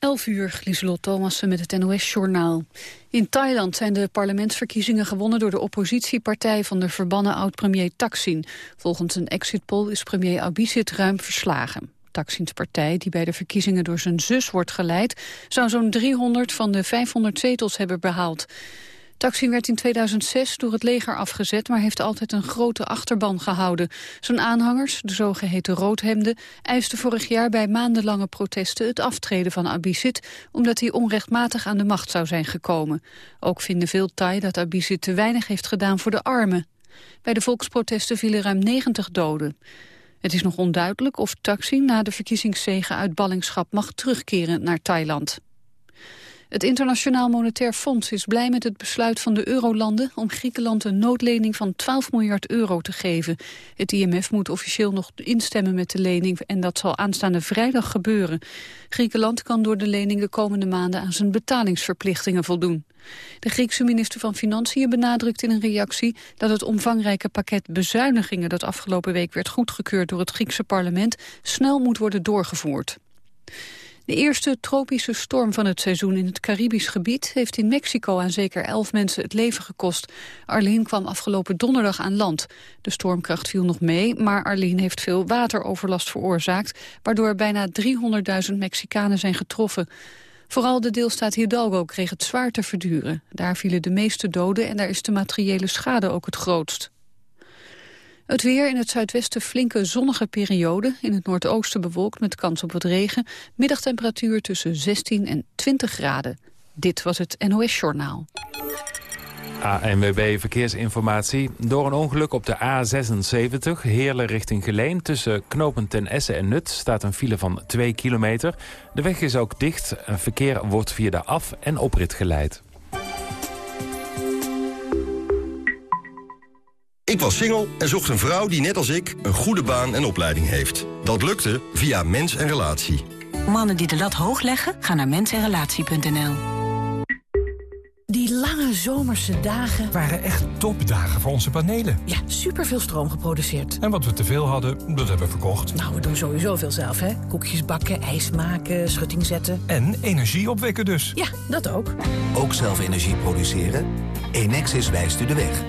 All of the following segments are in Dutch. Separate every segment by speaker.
Speaker 1: 11 uur, Lieselot Thomassen met het NOS-journaal. In Thailand zijn de parlementsverkiezingen gewonnen door de oppositiepartij van de verbannen oud-premier Thaksin. Volgens een exit poll is premier Abhisit ruim verslagen. Taksins partij, die bij de verkiezingen door zijn zus wordt geleid, zou zo'n 300 van de 500 zetels hebben behaald. Taksin werd in 2006 door het leger afgezet, maar heeft altijd een grote achterban gehouden. Zijn aanhangers, de zogeheten roodhemden, eisten vorig jaar bij maandenlange protesten het aftreden van Abisit, omdat hij onrechtmatig aan de macht zou zijn gekomen. Ook vinden veel Thai dat Abisit te weinig heeft gedaan voor de armen. Bij de volksprotesten vielen ruim 90 doden. Het is nog onduidelijk of Taksin na de verkiezingszegen uit ballingschap mag terugkeren naar Thailand. Het Internationaal Monetair Fonds is blij met het besluit van de eurolanden om Griekenland een noodlening van 12 miljard euro te geven. Het IMF moet officieel nog instemmen met de lening en dat zal aanstaande vrijdag gebeuren. Griekenland kan door de lening de komende maanden aan zijn betalingsverplichtingen voldoen. De Griekse minister van Financiën benadrukt in een reactie dat het omvangrijke pakket bezuinigingen dat afgelopen week werd goedgekeurd door het Griekse parlement snel moet worden doorgevoerd. De eerste tropische storm van het seizoen in het Caribisch gebied... heeft in Mexico aan zeker elf mensen het leven gekost. Arlene kwam afgelopen donderdag aan land. De stormkracht viel nog mee, maar Arlene heeft veel wateroverlast veroorzaakt... waardoor bijna 300.000 Mexicanen zijn getroffen. Vooral de deelstaat Hidalgo kreeg het zwaar te verduren. Daar vielen de meeste doden en daar is de materiële schade ook het grootst. Het weer in het zuidwesten flinke zonnige periode. In het noordoosten bewolkt met kans op wat regen. Middagtemperatuur tussen 16 en 20 graden. Dit was het NOS Journaal.
Speaker 2: ANWB Verkeersinformatie. Door een ongeluk op de A76, Heerlen richting Geleen... tussen knopen ten Essen en Nut staat een file van 2 kilometer. De weg is ook dicht. Verkeer wordt via de af- en oprit geleid.
Speaker 3: Ik was single en zocht een vrouw die net als ik een goede baan en opleiding heeft. Dat lukte via Mens en Relatie.
Speaker 4: Mannen die de lat hoog leggen, gaan naar mensenrelatie.nl.
Speaker 5: Die lange zomerse dagen
Speaker 6: waren echt topdagen voor onze panelen.
Speaker 5: Ja, superveel stroom geproduceerd.
Speaker 6: En wat we teveel hadden, dat hebben we verkocht.
Speaker 5: Nou, we doen sowieso veel zelf, hè. Koekjes bakken, ijs maken, schutting zetten.
Speaker 6: En energie opwekken dus.
Speaker 5: Ja, dat ook.
Speaker 7: Ook zelf energie produceren? Enexis wijst u de weg.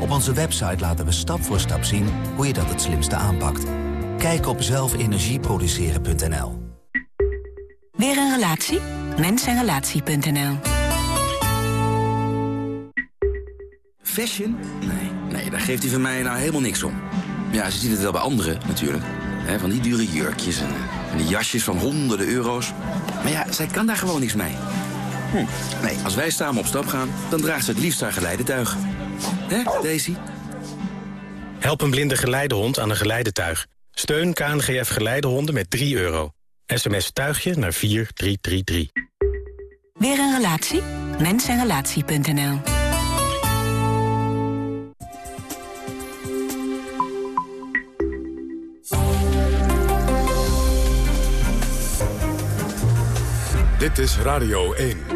Speaker 7: Op onze website laten we stap voor stap zien hoe je dat het slimste aanpakt. Kijk op zelfenergieproduceren.nl
Speaker 4: Weer een relatie? Mensenrelatie.nl
Speaker 8: Fashion? Nee, nee, daar geeft hij van mij nou helemaal niks om. Ja, ze ziet het wel bij anderen natuurlijk. He, van die dure jurkjes en, en die jasjes van honderden euro's. Maar ja, zij kan daar gewoon niks mee. Hm. Nee, als wij samen op stap gaan, dan draagt ze het liefst haar geleidetuig. Hè, Daisy?
Speaker 9: Help een blinde geleidehond aan een geleidetuig. Steun KNGF Geleidehonden met 3 euro. SMS tuigje naar 4333.
Speaker 4: Weer een relatie? Mensenrelatie.nl
Speaker 10: Dit is Radio 1.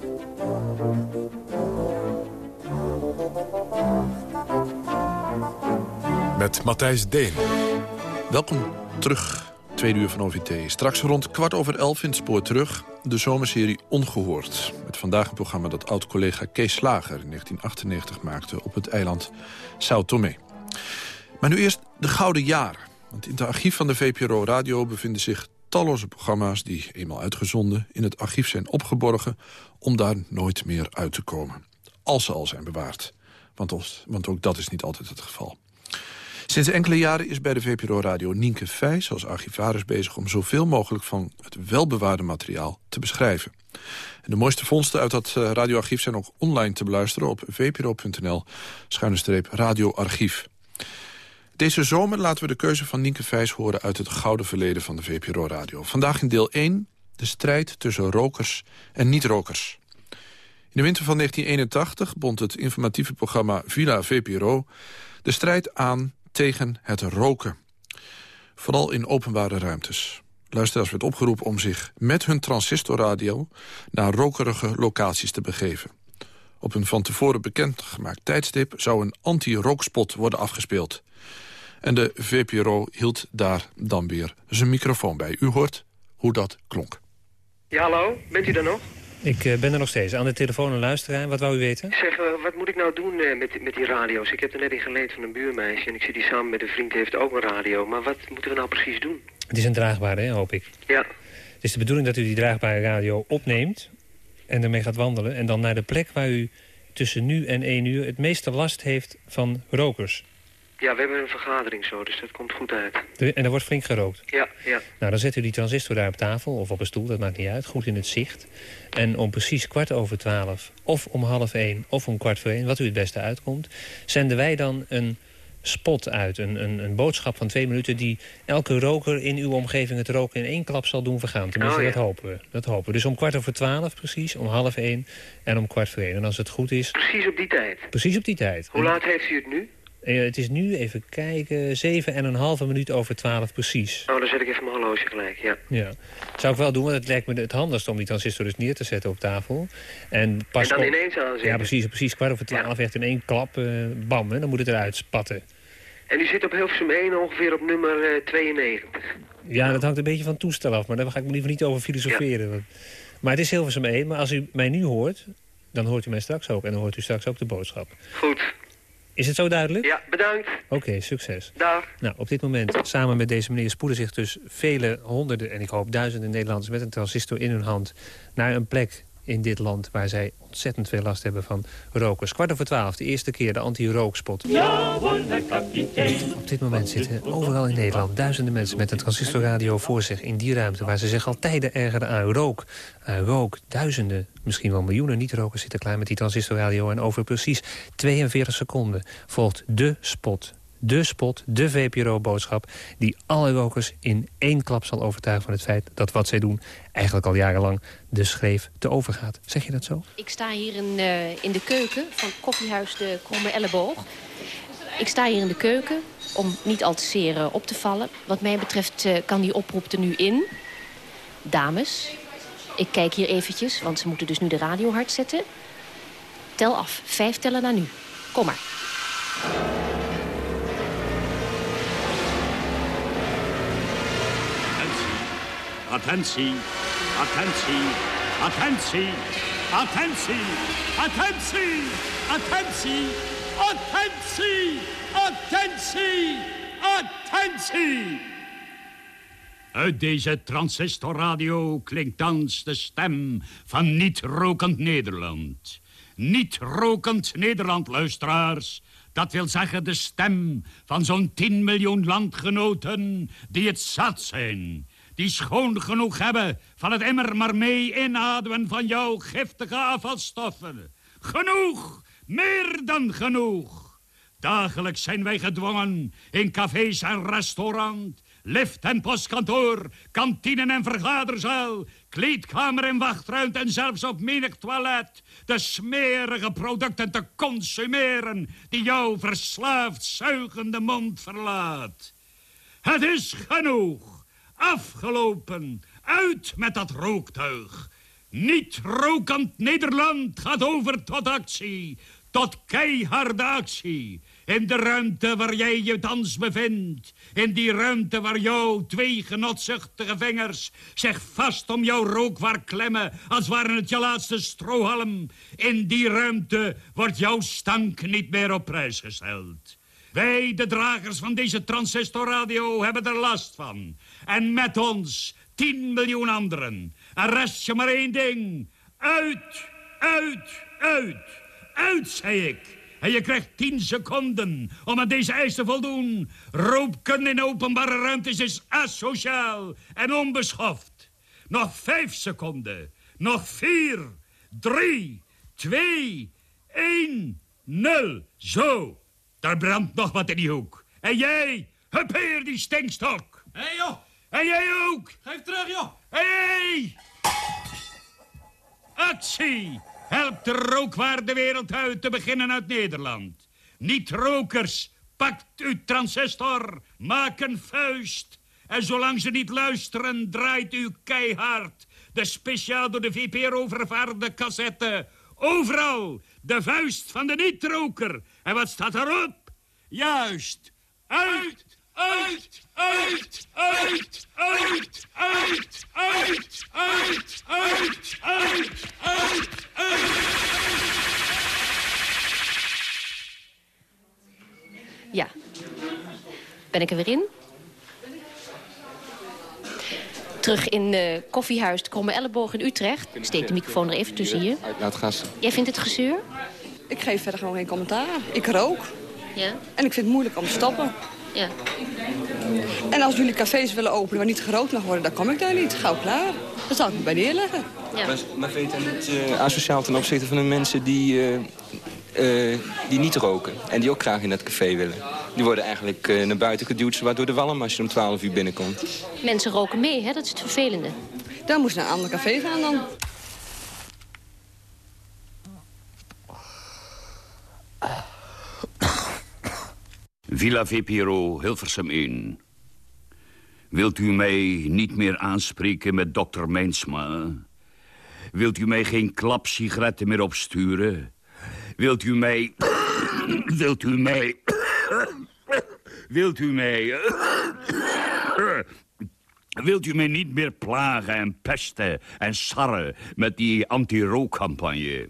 Speaker 10: Matthijs Deen.
Speaker 11: Welkom terug, tweede uur van OVT. Straks rond kwart over elf in het spoor terug. De zomerserie Ongehoord. Met vandaag een programma dat oud-collega Kees Slager in 1998 maakte... op het eiland Sao Tomé. Maar nu eerst de gouden jaren. Want in het archief van de VPRO Radio bevinden zich talloze programma's... die, eenmaal uitgezonden, in het archief zijn opgeborgen... om daar nooit meer uit te komen. Als ze al zijn bewaard. Want, want ook dat is niet altijd het geval. Sinds enkele jaren is bij de VPRO Radio Nienke Vijs als archivaris bezig... om zoveel mogelijk van het welbewaarde materiaal te beschrijven. En de mooiste vondsten uit dat eh, radioarchief zijn ook online te beluisteren... op vpro.nl schuine radioarchief. Deze zomer laten we de keuze van Nienke Vijs horen... uit het gouden verleden van de VPRO-radio. Vandaag in deel 1 de strijd tussen rokers en niet-rokers. In de winter van 1981 bond het informatieve programma Villa VPRO... de strijd aan tegen het roken. Vooral in openbare ruimtes. Luisteraars werd opgeroepen om zich met hun transistorradio... naar rokerige locaties te begeven. Op een van tevoren bekendgemaakt tijdstip... zou een anti-rookspot worden afgespeeld. En de VPRO hield daar dan weer zijn microfoon bij. U hoort hoe dat klonk.
Speaker 12: Ja, hallo? Bent u er nog?
Speaker 13: Ik uh, ben er nog steeds. Aan de telefoon en luisteraar. Wat wou u weten?
Speaker 12: Zeg, uh, wat moet ik nou doen uh, met, met die radio's? Ik heb er net in geleend van een buurmeisje... en ik zit die samen met een vriend, die heeft ook een radio. Maar wat moeten we nou precies doen?
Speaker 13: Het is een draagbare, hè, hoop ik.
Speaker 12: Ja.
Speaker 13: Het is de bedoeling dat u die draagbare radio opneemt... en ermee gaat wandelen... en dan naar de plek waar u tussen nu en één uur... het meeste last heeft van rokers.
Speaker 12: Ja, we hebben een vergadering zo, dus dat komt goed uit.
Speaker 13: En er wordt flink gerookt?
Speaker 12: Ja, ja.
Speaker 13: Nou, dan zet u die transistor daar op tafel of op een stoel, dat maakt niet uit. Goed in het zicht. En om precies kwart over twaalf, of om half één, of om kwart voor één... wat u het beste uitkomt, zenden wij dan een spot uit. Een, een, een boodschap van twee minuten die elke roker in uw omgeving het roken in één klap zal doen vergaan. Tenminste,
Speaker 12: Oh, ja.
Speaker 13: dat hopen we. Dat hopen we. Dus om kwart over twaalf precies, om half één en om kwart voor één. En als het goed is,
Speaker 12: Precies op die tijd.
Speaker 13: precies op die tijd.
Speaker 12: Hoe laat heeft u het nu?
Speaker 13: Eh, het is nu, even kijken, zeven en een halve minuut over twaalf precies.
Speaker 12: Oh, dan zet ik even mijn horloge gelijk, ja.
Speaker 13: Ja, zou ik wel doen, want het lijkt me het handigst om die transistor dus neer te zetten op tafel. En, pas
Speaker 12: En dan
Speaker 13: op-
Speaker 12: ineens aanzetten.
Speaker 13: Ja, precies, precies kwart over twaalf, echt in één klap, eh, bam, dan moet het eruit spatten.
Speaker 12: En u zit op Hilversum 1 ongeveer op nummer eh, 92.
Speaker 13: Ja, dat hangt een beetje van toestel af, maar daar ga ik me liever niet over filosoferen. want- Maar het is Hilversum 1, maar als u mij nu hoort, dan hoort u mij straks ook. En dan hoort u straks ook de boodschap.
Speaker 12: Goed.
Speaker 13: Is het zo duidelijk?
Speaker 12: Ja, bedankt.
Speaker 13: Oké, succes.
Speaker 12: Dag.
Speaker 13: Nou, op dit moment, samen met deze meneer, spoeden zich dus vele honderden... en ik hoop duizenden Nederlanders met een transistor in hun hand... naar een plek in dit land waar zij ontzettend veel last hebben van rokers. Kwart over twaalf, de eerste keer de anti-rookspot. Op dit moment zitten overal in Nederland duizenden mensen met een transistorradio voor zich in die ruimte waar ze zich al tijden ergeren aan rook. Aan rook, duizenden, misschien wel miljoenen niet-rokers zitten klaar met die transistorradio. En over precies 42 seconden volgt de spot. De spot, de VPRO-boodschap... die alle rokers in één klap zal overtuigen van het feit... dat wat zij doen eigenlijk al jarenlang de schreef te overgaat. Zeg je dat zo?
Speaker 14: Ik sta hier in, eh, in de keuken van koffiehuis De Kromme Elleboog. Ik sta hier in de keuken om niet al te zeer eh, op te vallen. Wat mij betreft eh, kan die oproep er nu in. Dames, ik kijk hier eventjes, want ze moeten dus nu de radio hard zetten. Tel af, vijf tellen naar nu. Kom maar.
Speaker 15: Attentie, attentie, attentie, attentie, attentie, attentie, attentie, attentie, attentie. Uit deze transistorradio klinkt thans de stem van niet-rokend Nederland. Niet-rokend Nederland, luisteraars. Dat wil zeggen de stem van zo'n 10 miljoen landgenoten die het zat zijn. Die schoon genoeg hebben van het immer maar mee inademen van jouw giftige afvalstoffen. Genoeg, meer dan genoeg. Dagelijks zijn wij gedwongen in cafés en restaurant, lift en postkantoor, kantine en vergaderzaal, kleedkamer en wachtruimte en zelfs op menig toilet de smerige producten te consumeren die jouw verslaafd zuigende mond verlaat. Het is genoeg. Afgelopen. Uit met dat rooktuig. Niet rokend Nederland gaat over tot actie. Tot keiharde actie. In de ruimte waar jij je thans bevindt. In die ruimte waar jouw twee genotzuchtige vingers zich vast om jouw rookwaar klemmen. Als waren het je laatste strohalm. In die ruimte wordt jouw stank niet meer op prijs gesteld. Wij, de dragers van deze transistorradio, hebben er last van. En met ons 10 miljoen anderen. En rest je maar één ding. Uit, uit, uit. Uit, zei ik. En je krijgt 10 seconden om aan deze eis te voldoen. Roken in openbare ruimtes is asociaal en onbeschoft. Nog vijf seconden. Nog vier, drie, twee, één, nul. Zo. Daar brandt nog wat in die hoek. En jij, hup hier die stinkstok.
Speaker 16: Hé hey, joh.
Speaker 15: En jij ook.
Speaker 16: Geef terug joh.
Speaker 15: Hé. Hey. Actie. Help de rookwaarde wereld uit te beginnen uit Nederland. Niet-rokers, pakt uw transistor, maak een vuist. En zolang ze niet luisteren, draait u keihard. De speciaal door de VPRO vervaarde cassette. Overal, de vuist van de niet-roker. En wat staat erop? Juist, uit, uit, uit, uit, uit, uit, uit, uit, uit, uit, uit, uit.
Speaker 14: Ja. Ben ik er weer in? Terug in uh, koffiehuis de Kromme Elleboog in Utrecht. Ik steek de microfoon er even tussen hier. Jij vindt het gezeur?
Speaker 17: Ik geef verder gewoon geen commentaar. Ik rook.
Speaker 14: Ja.
Speaker 17: En ik vind het moeilijk om te stoppen.
Speaker 14: Ja.
Speaker 17: En als jullie cafés willen openen waar niet gerookt mag worden, dan kom ik daar niet. Gauw klaar. Dan zal ik me bij neerleggen.
Speaker 14: Ja.
Speaker 18: Maar, maar vind je het niet uh, asociaal ten opzichte van de mensen die, uh, uh, die niet roken... en die ook graag in dat café willen? Die worden eigenlijk naar buiten geduwd, waardoor de walm als je om 12 uur binnenkomt.
Speaker 14: Mensen roken mee, hè? dat is het vervelende.
Speaker 17: Dan moest je naar een ander café gaan dan.
Speaker 15: Villa VPRO, Hilversum 1. Wilt u mij niet meer aanspreken met dokter Mijnsma? Wilt u mij geen klapsigaretten meer opsturen? Wilt u mij... Wilt u mij... Wilt u mij... Wilt u mij niet meer plagen en pesten en sarren met die anti-rookcampagne?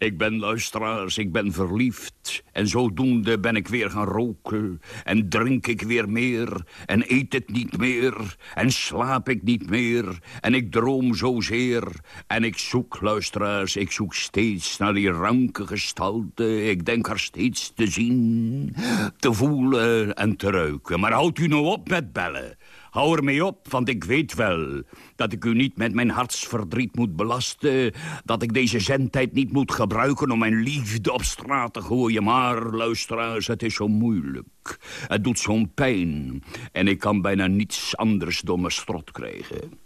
Speaker 15: Ik ben luisteraars, ik ben verliefd. En zodoende ben ik weer gaan roken. En drink ik weer meer. En eet het niet meer. En slaap ik niet meer. En ik droom zozeer. En ik zoek, luisteraars, ik zoek steeds naar die ranke gestalte. Ik denk haar steeds te zien, te voelen en te ruiken. Maar houdt u nou op met bellen. Hou ermee op, want ik weet wel dat ik u niet met mijn hartsverdriet moet belasten. Dat ik deze zendtijd niet moet gebruiken om mijn liefde op straat te gooien. Maar, luisteraars, het is zo moeilijk. Het doet zo'n pijn. En ik kan bijna niets anders door mijn strot krijgen.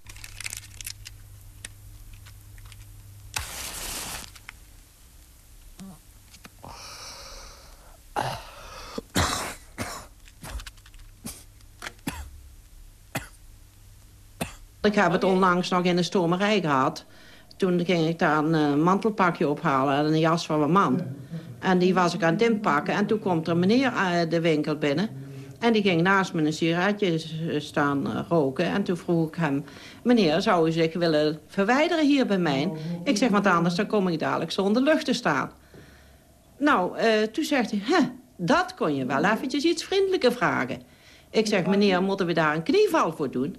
Speaker 19: Ik heb het onlangs nog in de stomerij gehad. Toen ging ik daar een uh, mantelpakje ophalen en een jas van mijn man. En die was ik aan het inpakken. En toen komt er een meneer uh, de winkel binnen. En die ging naast me een sigaretje staan uh, roken. En toen vroeg ik hem... Meneer, zou u zich willen verwijderen hier bij mij? Ik zeg, want anders dan kom ik dadelijk zonder lucht te staan. Nou, toen zegt hij... Hè, dat kon je wel eventjes iets vriendelijker vragen. Ik zeg, meneer, moeten we daar een knieval voor doen?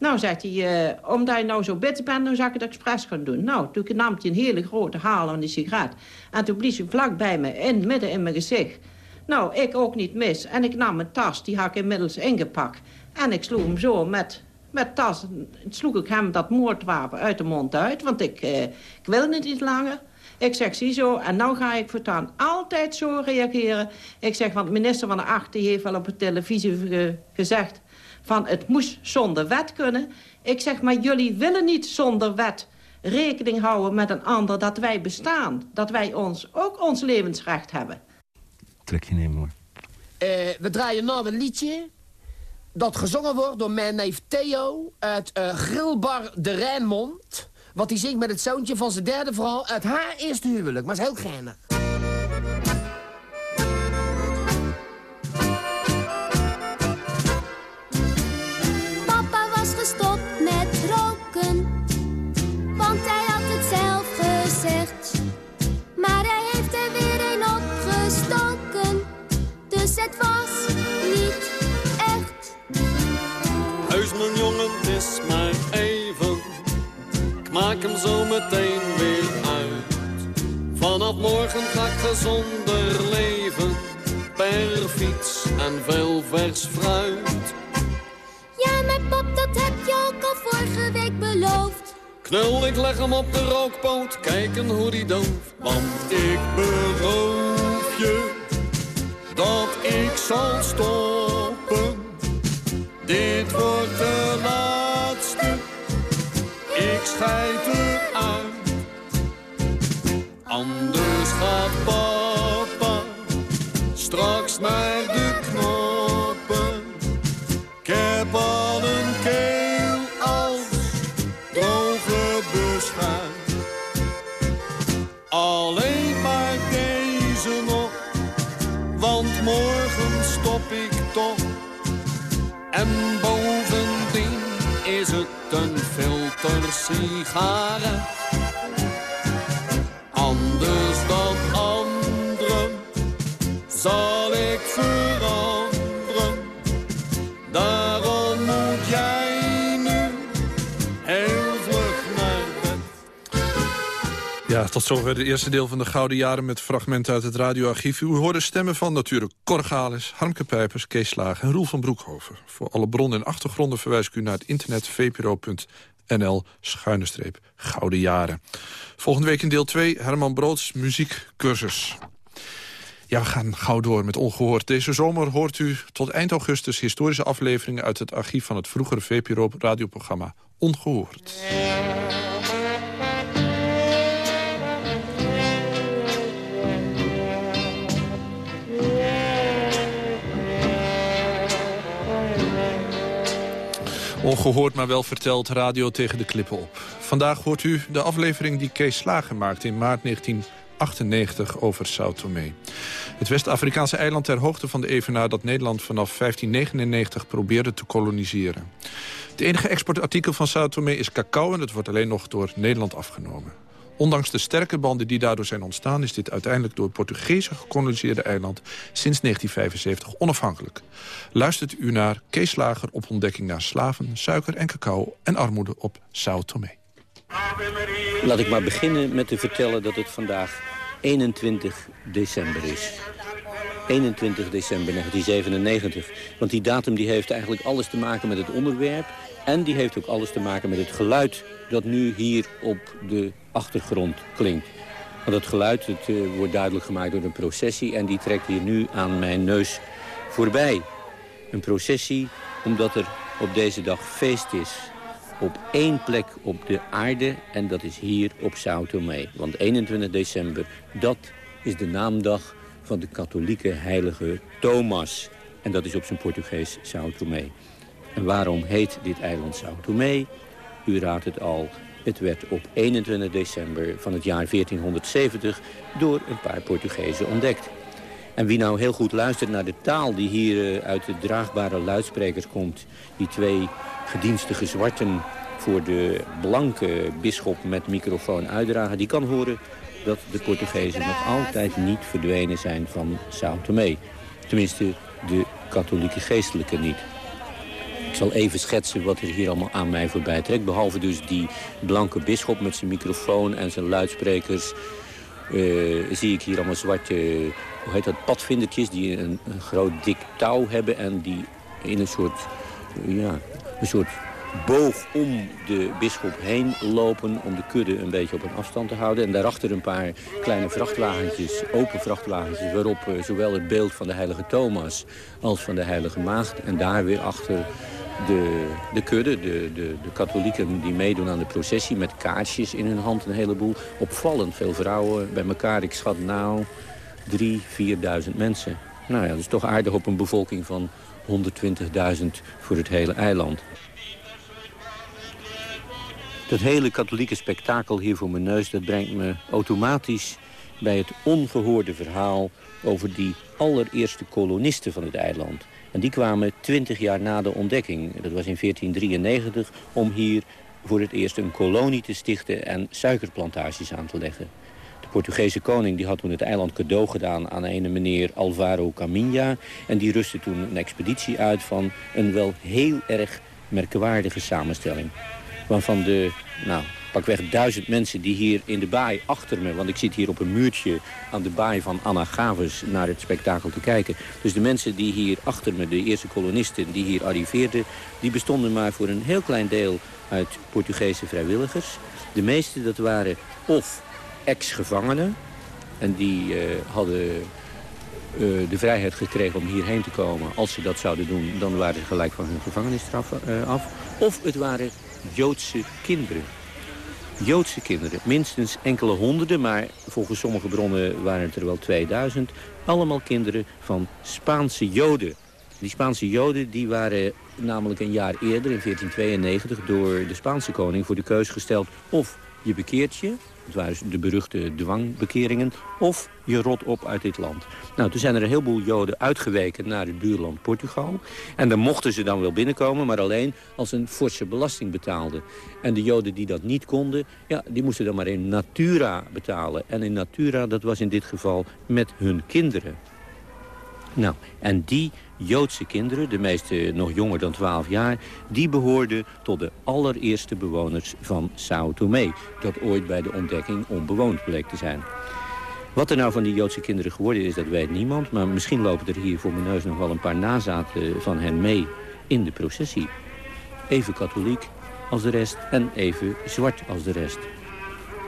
Speaker 19: Nou, zegt hij, uh, omdat je nou zo bitter bent, dan zou ik het expres gaan doen. Nou, toen nam hij een hele grote haal aan die sigaret. En toen blies hij vlak bij me, in, midden in mijn gezicht. Nou, ik ook niet mis. En ik nam mijn tas, die had ik inmiddels ingepakt. En ik sloeg hem zo met, met tas, sloeg ik hem dat moordwapen uit de mond uit. Want ik, uh, ik wil het niet langer. Ik zeg, ziezo, en nou ga ik voortaan altijd zo reageren. Ik zeg, want minister van de Acht heeft wel op de televisie ge gezegd van het moest zonder wet kunnen. Ik zeg, maar jullie willen niet zonder wet rekening houden met een ander dat wij bestaan. Dat wij ons ook ons levensrecht hebben.
Speaker 18: Trek je nemen hoor.
Speaker 20: Uh, we draaien nou een liedje dat gezongen wordt door mijn neef Theo uit uh, Grillbar de Rijnmond. Wat hij zingt met het zoontje van zijn derde vrouw uit haar eerste huwelijk. Maar is heel geinig.
Speaker 21: Dus het was niet echt.
Speaker 22: Huis mijn jongen, het is maar even, ik maak hem zo meteen weer uit. Vanaf morgen ga ik gezonder leven, per fiets en veel vers fruit.
Speaker 21: Ja, maar pap, dat heb je ook al vorige week beloofd.
Speaker 22: Knul, ik leg hem op de rookpoot, kijken hoe die dooft. Want ik beloof je dat ik zal stoppen. Dit wordt de laatste, ik scheid eruit. Anders gaat papa filtersigaret. Anders dan anderen zal ik veranderen. Daarom moet jij nu heel vlug naar.
Speaker 11: Ja, tot zover het eerste deel van de Gouden Jaren... met fragmenten uit het radioarchief. U hoorde stemmen van natuurlijk Cor Galis, Harmke Pijpers, Kees Slaag en Roel van Broekhoven. Voor alle bronnen en achtergronden verwijs ik u naar het internet vpro.nl schuine streep Gouden Jaren. Volgende week in deel 2 Herman Broods muziekcursus. Ja, we gaan gauw door met Ongehoord. Deze zomer hoort u tot eind augustus historische afleveringen... uit het archief van het vroegere VPRO-radioprogramma Ongehoord. Ongehoord, maar wel verteld, radio tegen de klippen op. Vandaag hoort u de aflevering die Kees Slager maakte in maart 1998 over Sao Tomé. Het West-Afrikaanse eiland ter hoogte van de Evenaar... dat Nederland vanaf 1599 probeerde te koloniseren. Het enige exportartikel van Sao Tomé is cacao... en dat wordt alleen nog door Nederland afgenomen. Ondanks de sterke banden die daardoor zijn ontstaan... is dit uiteindelijk door Portugezen gekoloniseerde eiland... sinds 1975 onafhankelijk. Luistert u naar Kees Lager op ontdekking naar slaven, suiker en cacao... en armoede op Sao Tomé.
Speaker 23: Laat ik maar beginnen met te vertellen dat het vandaag 21 december is. 21 december 1997. Want die datum die heeft eigenlijk alles te maken met het onderwerp... en die heeft ook alles te maken met het geluid dat nu hier op de achtergrond klinkt. Want dat geluid het, eh, wordt duidelijk gemaakt door een processie... en die trekt hier nu aan mijn neus voorbij. Een processie omdat er op deze dag feest is. Op één plek op de aarde en dat is hier op Sao Tomé. Want 21 december, dat is de naamdag van de katholieke heilige Thomas. En dat is op zijn Portugees Sao Tomé. En waarom heet dit eiland Sao Tomé? U raadt het al, het werd op 21 december van het jaar 1470 door een paar Portugezen ontdekt. En wie nou heel goed luistert naar de taal die hier eh, uit de draagbare luidsprekers komt... die twee gedienstige zwarten voor de blanke bisschop met microfoon uitdragen... die kan horen dat de Portugezen nog altijd niet verdwenen zijn van Sao Tomé. Tenminste, de katholieke geestelijke niet. Ik zal even schetsen wat er hier allemaal aan mij voorbij trekt. Behalve dus die blanke bisschop met zijn microfoon en zijn luidsprekers... eh, zie ik hier allemaal zwarte, hoe heet dat, padvindertjes... die een, groot dik touw hebben en die in een soort, ja, een soort boog om de bisschop heen lopen... om de kudde een beetje op een afstand te houden. En daarachter een paar kleine vrachtwagentjes, open vrachtwagentjes... waarop eh, zowel het beeld van de heilige Thomas als van de heilige Maagd... en daar weer achter de, de kudde, de, de, de katholieken die meedoen aan de processie... met kaarsjes in hun hand, een heleboel. Opvallend veel vrouwen bij elkaar. Ik schat nou drie, vierduizend mensen. Nou ja, dat is toch aardig op een bevolking van 120.000 voor het hele eiland. Dat hele katholieke spektakel hier voor mijn neus... dat brengt me automatisch bij het ongehoorde verhaal... over die allereerste kolonisten van het eiland. En die kwamen 20 jaar na de ontdekking, dat was in 1493... om hier voor het eerst een kolonie te stichten en suikerplantages aan te leggen. De Portugese koning die had toen het eiland cadeau gedaan aan een meneer Alvaro Caminha. En die rustte toen een expeditie uit van een wel heel erg merkwaardige samenstelling. Waarvan de, nou, pakweg duizend mensen die hier in de baai achter me... want ik zit hier op een muurtje aan de baai van Anna Gavus naar het spektakel te kijken. Dus de mensen die hier achter me, de eerste kolonisten die hier arriveerden... die bestonden maar voor een heel klein deel uit Portugese vrijwilligers. De meeste dat waren of ex-gevangenen... en die eh, hadden eh, de vrijheid gekregen om hierheen te komen. Als ze dat zouden doen, dan waren ze gelijk van hun gevangenisstraf uh, af. Of het waren Joodse kinderen. Joodse kinderen, minstens enkele honderden, maar volgens sommige bronnen waren het er wel 2000. Allemaal kinderen van Spaanse Joden. Die Spaanse Joden die waren namelijk een jaar eerder, in 1492, door de Spaanse koning voor de keus gesteld of je bekeert je, het waren de beruchte dwangbekeringen, of je rot op uit dit land. Nou, toen zijn er een heleboel Joden uitgeweken naar het buurland Portugal. En dan mochten ze dan wel binnenkomen, maar alleen als een forse belasting betaalden. En de Joden die dat niet konden, ja, die moesten dan maar in natura betalen. En in natura, dat was in dit geval met hun kinderen. Nou, en die Joodse kinderen, de meeste nog jonger dan 12 jaar... die behoorden tot de allereerste bewoners van Sao Tome... dat ooit bij de ontdekking onbewoond bleek te zijn. Wat er nou van die Joodse kinderen geworden is, dat weet niemand. Maar misschien lopen er hier voor mijn neus nog wel een paar nazaten van hen mee in de processie. Even katholiek als de rest en even zwart als de rest.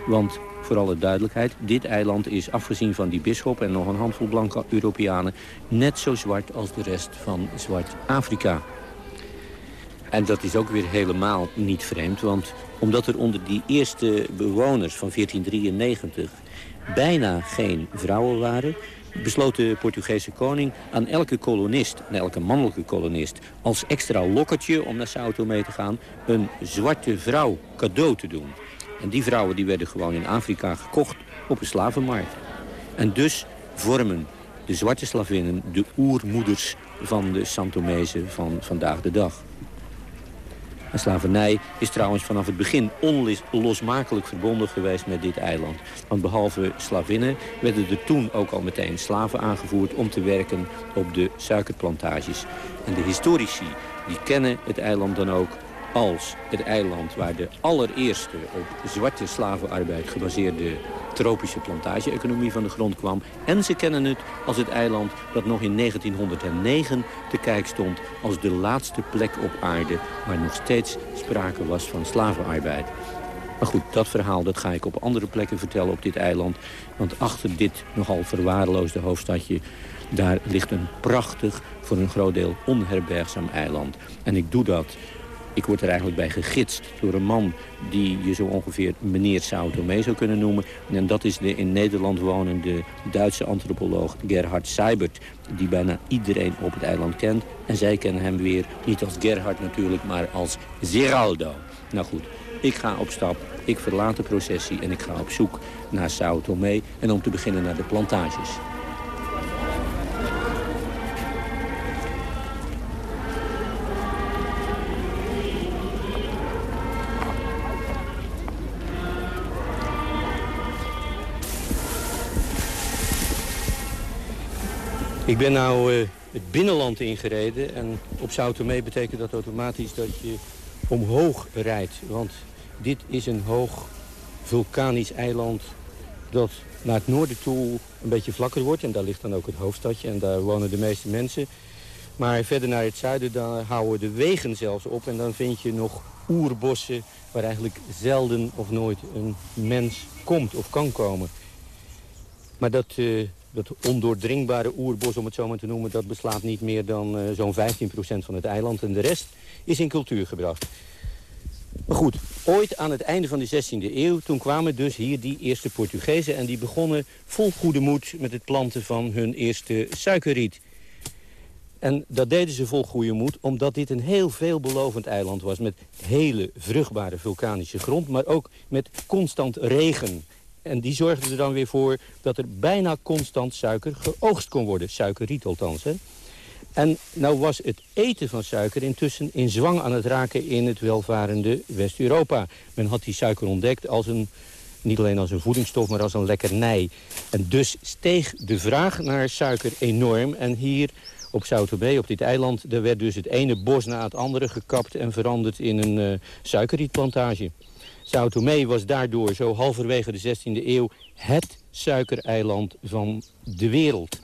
Speaker 23: Want voor alle duidelijkheid, dit eiland is afgezien van die bisschop en nog een handvol blanke Europeanen net zo zwart als de rest van Zwart-Afrika. En dat is ook weer helemaal niet vreemd, want omdat er onder die eerste bewoners van 1493 bijna geen vrouwen waren besloot de Portugese koning aan elke kolonist, aan elke mannelijke kolonist... als extra lokkertje om naar Sao Tome te gaan... een zwarte vrouw cadeau te doen. En die vrouwen die werden gewoon in Afrika gekocht op een slavenmarkt. En dus vormen de zwarte slavinnen de oermoeders van de Santomezen van vandaag de dag. En slavernij is trouwens vanaf het begin onlosmakelijk verbonden geweest met dit eiland. Want behalve slavinnen werden er toen ook al meteen slaven aangevoerd om te werken op de suikerplantages. En de historici die kennen het eiland dan ook als het eiland waar de allereerste op zwarte slavenarbeid gebaseerde tropische plantage-economie van de grond kwam. En ze kennen het als het eiland dat nog in 1909 te kijk stond als de laatste plek op aarde waar nog steeds sprake was van slavenarbeid. Maar goed, dat verhaal dat ga ik op andere plekken vertellen op dit eiland. Want achter dit nogal verwaarloosde hoofdstadje... daar ligt een prachtig, voor een groot deel onherbergzaam eiland. En ik doe dat ik word er eigenlijk bij gegidst door een man die je zo ongeveer meneer Sao Tome zou kunnen noemen. En dat is de in Nederland wonende Duitse antropoloog Gerhard Seibert. Die bijna iedereen op het eiland kent. En zij kennen hem weer niet als Gerhard natuurlijk, maar als Geraldo. Nou goed, ik ga op stap, ik verlaat de processie en ik ga op zoek naar Sao Tome. En om te beginnen naar de plantages. Ik ben nou uh, het binnenland ingereden en op Sao Tome betekent dat automatisch dat je omhoog rijdt. Want dit is een hoog vulkanisch eiland dat naar het noorden toe een beetje vlakker wordt. En daar ligt dan ook het hoofdstadje en daar wonen de meeste mensen. Maar verder naar het zuiden dan houden de wegen zelfs op. En dan vind je nog oerbossen waar eigenlijk zelden of nooit een mens komt of kan komen. Maar dat, uh, dat ondoordringbare oerbos, om het zo maar te noemen... dat beslaat niet meer dan uh, zo'n 15% van het eiland. En de rest is in cultuur gebracht. Maar goed, ooit aan het einde van de 16e eeuw... toen kwamen dus hier die eerste Portugezen... en die begonnen vol goede moed met het planten van hun eerste suikerriet. En dat deden ze vol goede moed, omdat dit een heel veelbelovend eiland was... met hele vruchtbare vulkanische grond, maar ook met constant regen. En die zorgden er dan weer voor dat er bijna constant suiker geoogst kon worden. Suikerriet althans, hè. En nou was het eten van suiker intussen in zwang aan het raken in het welvarende West-Europa. Men had die suiker ontdekt als een, niet alleen als een voedingsstof, maar als een lekkernij. En dus steeg de vraag naar suiker enorm. En hier op Tome, op dit eiland, daar werd dus het ene bos na het andere gekapt en veranderd in een uh, suikerrietplantage. Sao Tome was daardoor zo halverwege de 16e eeuw het suikereiland van de wereld.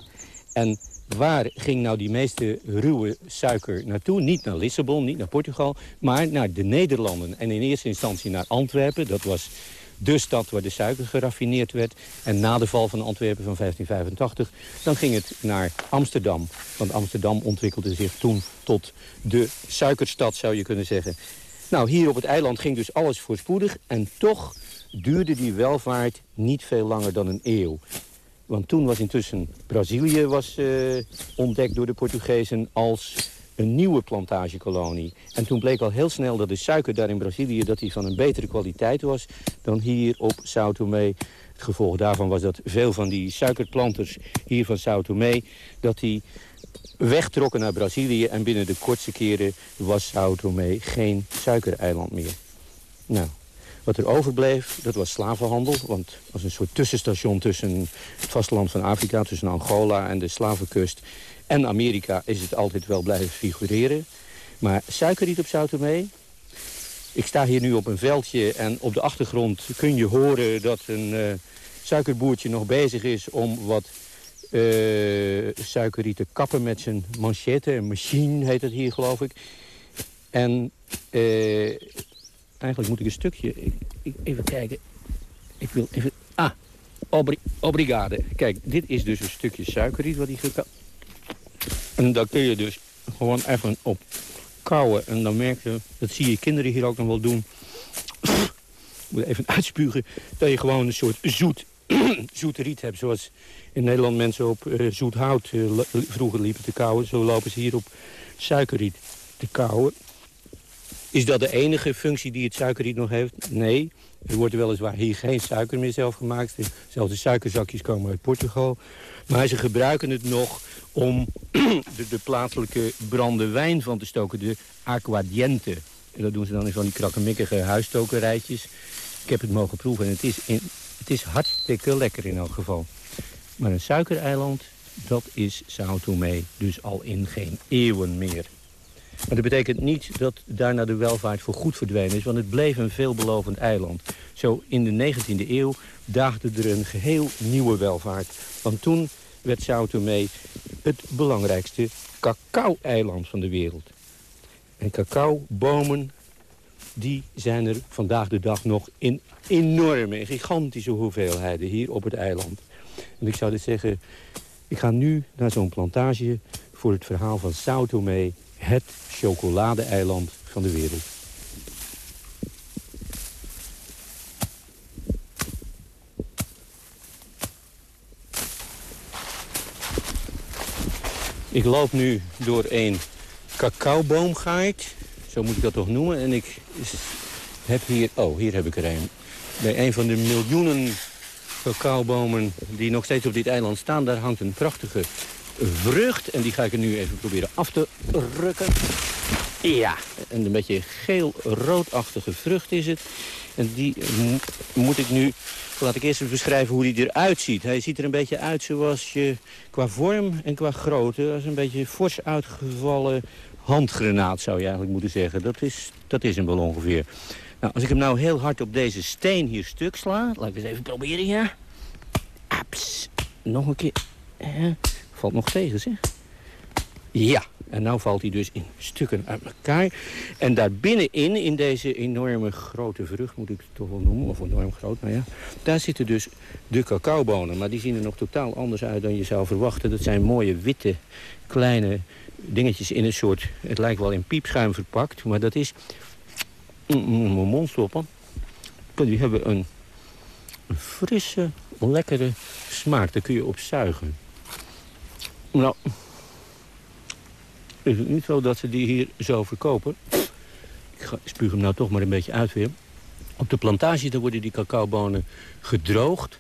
Speaker 23: En waar ging nou die meeste ruwe suiker naartoe? Niet naar Lissabon, niet naar Portugal, maar naar de Nederlanden. En in eerste instantie naar Antwerpen. Dat was de stad waar de suiker geraffineerd werd. En na de val van Antwerpen van 1585, dan ging het naar Amsterdam. Want Amsterdam ontwikkelde zich toen tot de suikerstad, zou je kunnen zeggen. Nou, hier op het eiland ging dus alles voorspoedig. En toch duurde die welvaart niet veel langer dan een eeuw. Want toen was intussen Brazilië was, eh, ontdekt door de Portugezen als een nieuwe plantagekolonie. En toen bleek al heel snel dat de suiker daar in Brazilië... dat die van een betere kwaliteit was dan hier op Sao Tomé. Het gevolg daarvan was dat veel van die suikerplanters hier van Sao Tomé... dat die wegtrokken naar Brazilië en binnen de kortste keren was Sao Tomé geen suikereiland meer. Nou, wat er overbleef, dat was slavenhandel. Want als een soort tussenstation tussen het vasteland van Afrika... tussen Angola en de slavenkust en Amerika... is het altijd wel blijven figureren. Maar suikerriet op Sao Tomé... Ik sta hier nu op een veldje en op de achtergrond kun je horen... dat een uh, suikerboertje nog bezig is om wat uh, kappen met zijn manchette. Een machine heet het hier, geloof ik. En uh, eigenlijk moet ik een stukje... Ik, ik, even kijken. Ik wil even... Ah, obri, obrigade. Kijk, dit is dus een stukje suikerriet wat hij gekapt... En daar kun je dus gewoon even op kouwen. En dan merk je, dat zie je kinderen hier ook nog wel doen... moet even uitspugen, dat je gewoon een soort zoet, zoet riet. Zoals in Nederland mensen op uh, zoet hout uh, vroeger liepen te kauwen. Zo lopen ze hier op suikerriet te kauwen. Is dat de enige functie die het suikerriet nog heeft? Nee. Er wordt weliswaar hier geen suiker meer zelf gemaakt. Zelfs de suikerzakjes komen uit Portugal. Maar ze gebruiken het nog om de, de plaatselijke brandewijn van te stoken. De aquadiente. En dat doen ze dan in van die krakkemikkige huisstokerijtjes. Ik heb het mogen proeven en het is, in, het is hartstikke lekker in elk geval. Maar een suikereiland, dat is Sao Tomé dus al in geen eeuwen meer. Maar dat betekent niet dat daarna de welvaart voor goed verdwenen is... want het bleef een veelbelovend eiland. Zo in de 19e eeuw daagde er een geheel nieuwe welvaart. Want toen werd Sao Tomé het belangrijkste cacao-eiland van de wereld. En cacaobomen, die zijn er vandaag de dag nog in enorme, gigantische hoeveelheden hier op het eiland. En ik zou dus zeggen, ik ga nu naar zo'n plantage voor het verhaal van Sao Tomé het chocoladeeiland van de wereld. Ik loop nu door een cacaoboomgaard. Zo moet ik dat toch noemen. En ik heb hier... Oh, hier heb ik er een. Bij een van de miljoenen cacaobomen die nog steeds op dit eiland staan... daar hangt een prachtige vrucht. En die ga ik er nu even proberen af te rukken. Ja, een beetje geel-roodachtige vrucht is het. En die moet ik nu... Laat ik eerst even beschrijven hoe die eruit ziet. Hij ziet er een beetje uit zoals je qua vorm en qua grootte... als een beetje fors uitgevallen handgranaat zou je eigenlijk moeten zeggen. Dat is, dat is hem wel ongeveer. Nou, als ik hem nou heel hard op deze steen hier stuk sla... Laat ik eens even proberen, ja. Aps. Nog een keer. Valt nog tegen, zeg. Ja, en nu valt hij dus in stukken uit elkaar. En daar binnenin, in deze enorme grote vrucht, moet ik het toch wel noemen, of enorm groot, nou ja. Daar zitten dus de cacaobonen, maar die zien er nog totaal anders uit dan je zou verwachten. Dat zijn mooie witte, kleine dingetjes in een soort, het lijkt wel in piepschuim verpakt, maar dat is, mijn mond stoppen. Die hebben een frisse, lekkere smaak, daar kun je op zuigen. Nou, is het niet zo dat ze die hier zo verkopen. Ik spuug hem nou toch maar een beetje uit weer. Op de plantage daar worden die cacaobonen gedroogd.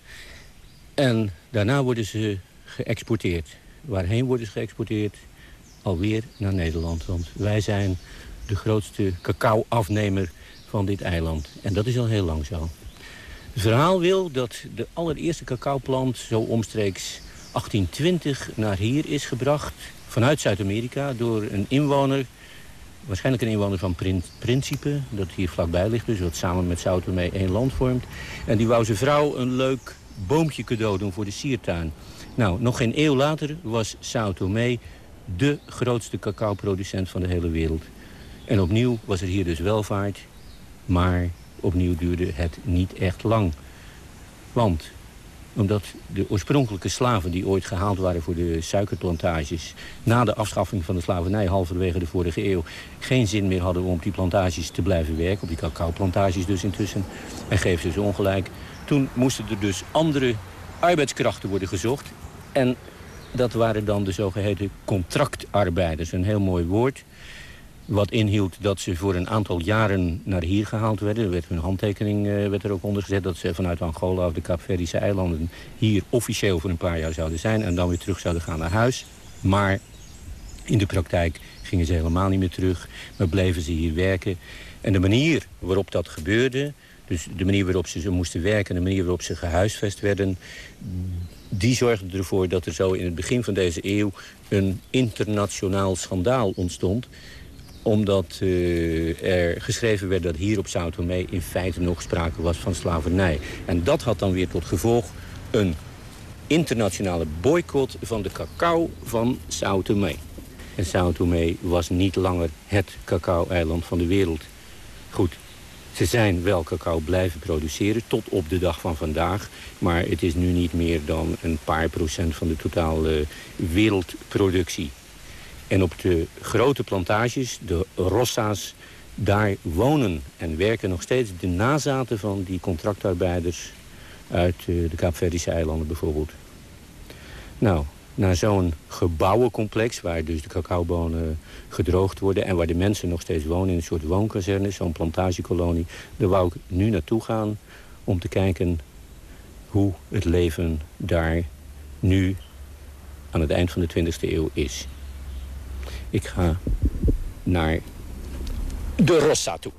Speaker 23: En daarna worden ze geëxporteerd. Waarheen worden ze geëxporteerd? Alweer naar Nederland. Want wij zijn de grootste cacao-afnemer van dit eiland. En dat is al heel lang zo. Het verhaal wil dat de allereerste cacaoplant zo omstreeks 1820 naar hier is gebracht vanuit Zuid-Amerika door een inwoner... waarschijnlijk een inwoner van Principe, dat hier vlakbij ligt... dus wat samen met Sao Tomé één land vormt. En die wou zijn vrouw een leuk boompje cadeau doen voor de siertuin. Nou, nog geen eeuw later was Sao Tomé de grootste cacaoproducent van de hele wereld. En opnieuw was er hier dus welvaart, maar opnieuw duurde het niet echt lang. Want omdat de oorspronkelijke slaven die ooit gehaald waren voor de suikerplantages... na de afschaffing van de slavernij halverwege de vorige eeuw... geen zin meer hadden om op die plantages te blijven werken. Op die cacaoplantages dus intussen. En geef ze ongelijk. Toen moesten er dus andere arbeidskrachten worden gezocht. En dat waren dan de zogeheten contractarbeiders. Een heel mooi woord. Wat inhield dat ze voor een aantal jaren naar hier gehaald werden. Er werd hun handtekening uh, werd er ook onder gezet dat ze vanuit Angola of de Kaapverdische eilanden hier officieel voor een paar jaar zouden zijn. En dan weer terug zouden gaan naar huis. Maar in de praktijk gingen ze helemaal niet meer terug. Maar bleven ze hier werken. En de manier waarop dat gebeurde, dus de manier waarop ze, moesten werken... en de manier waarop ze gehuisvest werden... die zorgde ervoor dat er zo in het begin van deze eeuw... een internationaal schandaal ontstond omdat uh, er geschreven werd dat hier op Sao Tome in feite nog sprake was van slavernij. En dat had dan weer tot gevolg een internationale boycott van de cacao van Sao Tome. En Sao Tome was niet langer het cacao-eiland van de wereld. Goed, ze zijn wel cacao blijven produceren tot op de dag van vandaag. Maar het is nu niet meer dan een paar procent van de totale wereldproductie. En op de grote plantages, de Rossa's, daar wonen en werken nog steeds de nazaten van die contractarbeiders uit eh, de Kaapverdische eilanden bijvoorbeeld. Nou, naar zo'n gebouwencomplex waar dus de cacaobonen gedroogd worden... en waar de mensen nog steeds wonen in een soort woonkazerne, zo'n plantagekolonie... daar wou ik nu naartoe gaan om te kijken hoe het leven daar nu aan het eind van de 20e eeuw is. Ik ga naar de Rossa toe.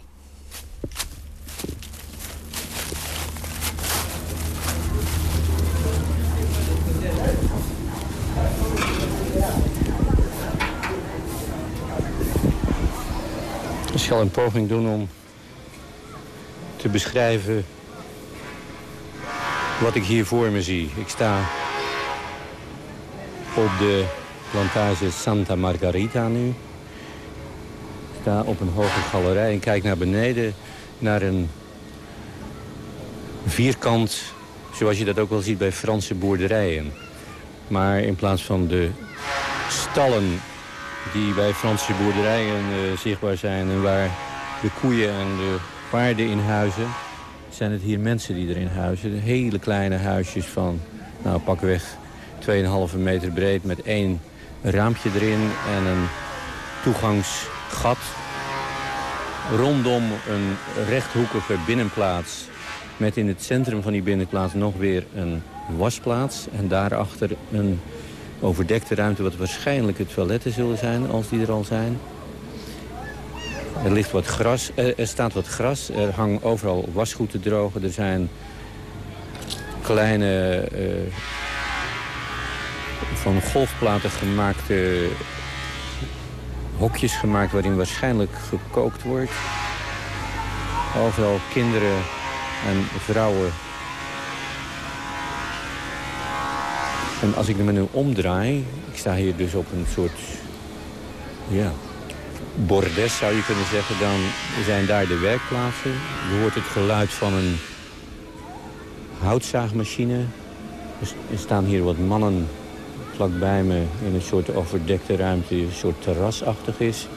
Speaker 23: Ik zal een poging doen om te beschrijven wat ik hier voor me zie. Ik sta op de plantage Santa Margarita nu. Ik sta op een hoge galerij en kijk naar beneden naar een vierkant... zoals je dat ook wel ziet bij Franse boerderijen. Maar in plaats van de stallen die bij Franse boerderijen uh, zichtbaar zijn... en waar de koeien en de paarden in huizen... zijn het hier mensen die erin huizen. Hele kleine huisjes van, nou pakweg 2,5 meter breed... met één raampje erin en een toegangsgat. Rondom een rechthoekige binnenplaats met in het centrum van die binnenplaats nog weer een wasplaats. En daarachter een overdekte ruimte wat waarschijnlijk het toiletten zullen zijn als die er al zijn. Er, ligt wat gras, er staat wat gras, er hangt overal wasgoed te drogen. Er zijn kleine uh, van golfplaten gemaakte hokjes gemaakt waarin waarschijnlijk gekookt wordt. Overal kinderen en vrouwen. En als ik de menu omdraai, ik sta hier dus op een soort ja, bordes zou je kunnen zeggen, dan zijn daar de werkplaatsen. Je hoort het geluid van een houtzaagmachine. Er staan hier wat mannen vlakbij me in een soort overdekte ruimte, een soort terrasachtig is.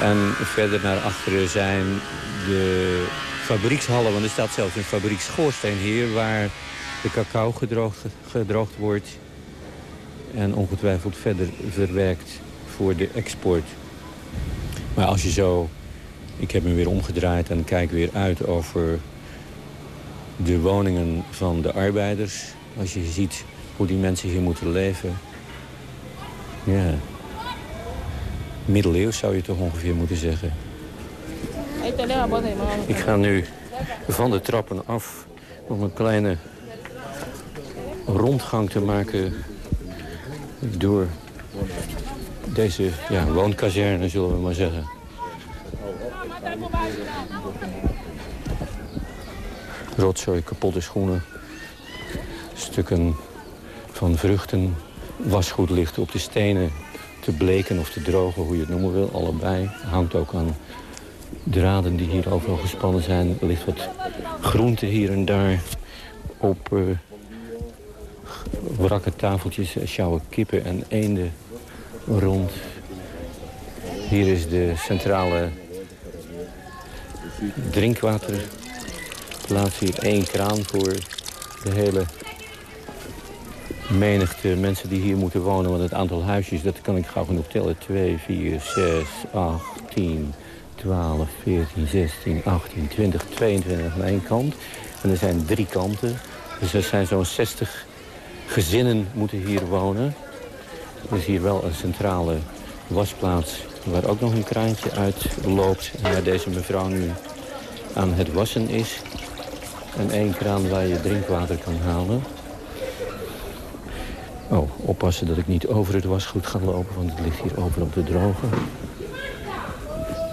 Speaker 23: En verder naar achteren zijn de fabriekshallen, want er staat zelfs een fabrieksschoorsteen hier... waar de cacao gedroogd, gedroogd wordt en ongetwijfeld verder verwerkt voor de export. Maar als je zo... Ik heb me weer omgedraaid en kijk weer uit over de woningen van de arbeiders. Als je ziet hoe die mensen hier moeten leven. Ja. Middeleeuws zou je toch ongeveer moeten zeggen. Ik ga nu van de trappen af om een kleine rondgang te maken door deze ja, woonkazerne, zullen we maar zeggen. Rotzooi, kapotte schoenen, stukken van vruchten. Wasgoed ligt op de stenen te bleken of te drogen, hoe je het noemen wil. Allebei. Hangt ook aan draden die hier overal gespannen zijn. Er ligt wat groente hier en daar op uh, wrakke tafeltjes, sjouwen kippen en eenden rond. Hier is de centrale drinkwaterplaats. Hier één kraan voor de hele menigte mensen die hier moeten wonen. Want het aantal huisjes, dat kan ik gauw genoeg tellen. 2, 4, 6, 8, 10, 12, 14, 16, 18, 20, 22 aan één kant. En er zijn drie kanten. Dus er zijn zo'n 60 gezinnen moeten hier wonen. Er is hier wel een centrale wasplaats waar ook nog een kraantje uitloopt. En waar deze mevrouw nu aan het wassen is. En één kraan waar je drinkwater kan halen. Oh, oppassen dat ik niet over het wasgoed ga lopen, want het ligt hier overal te drogen.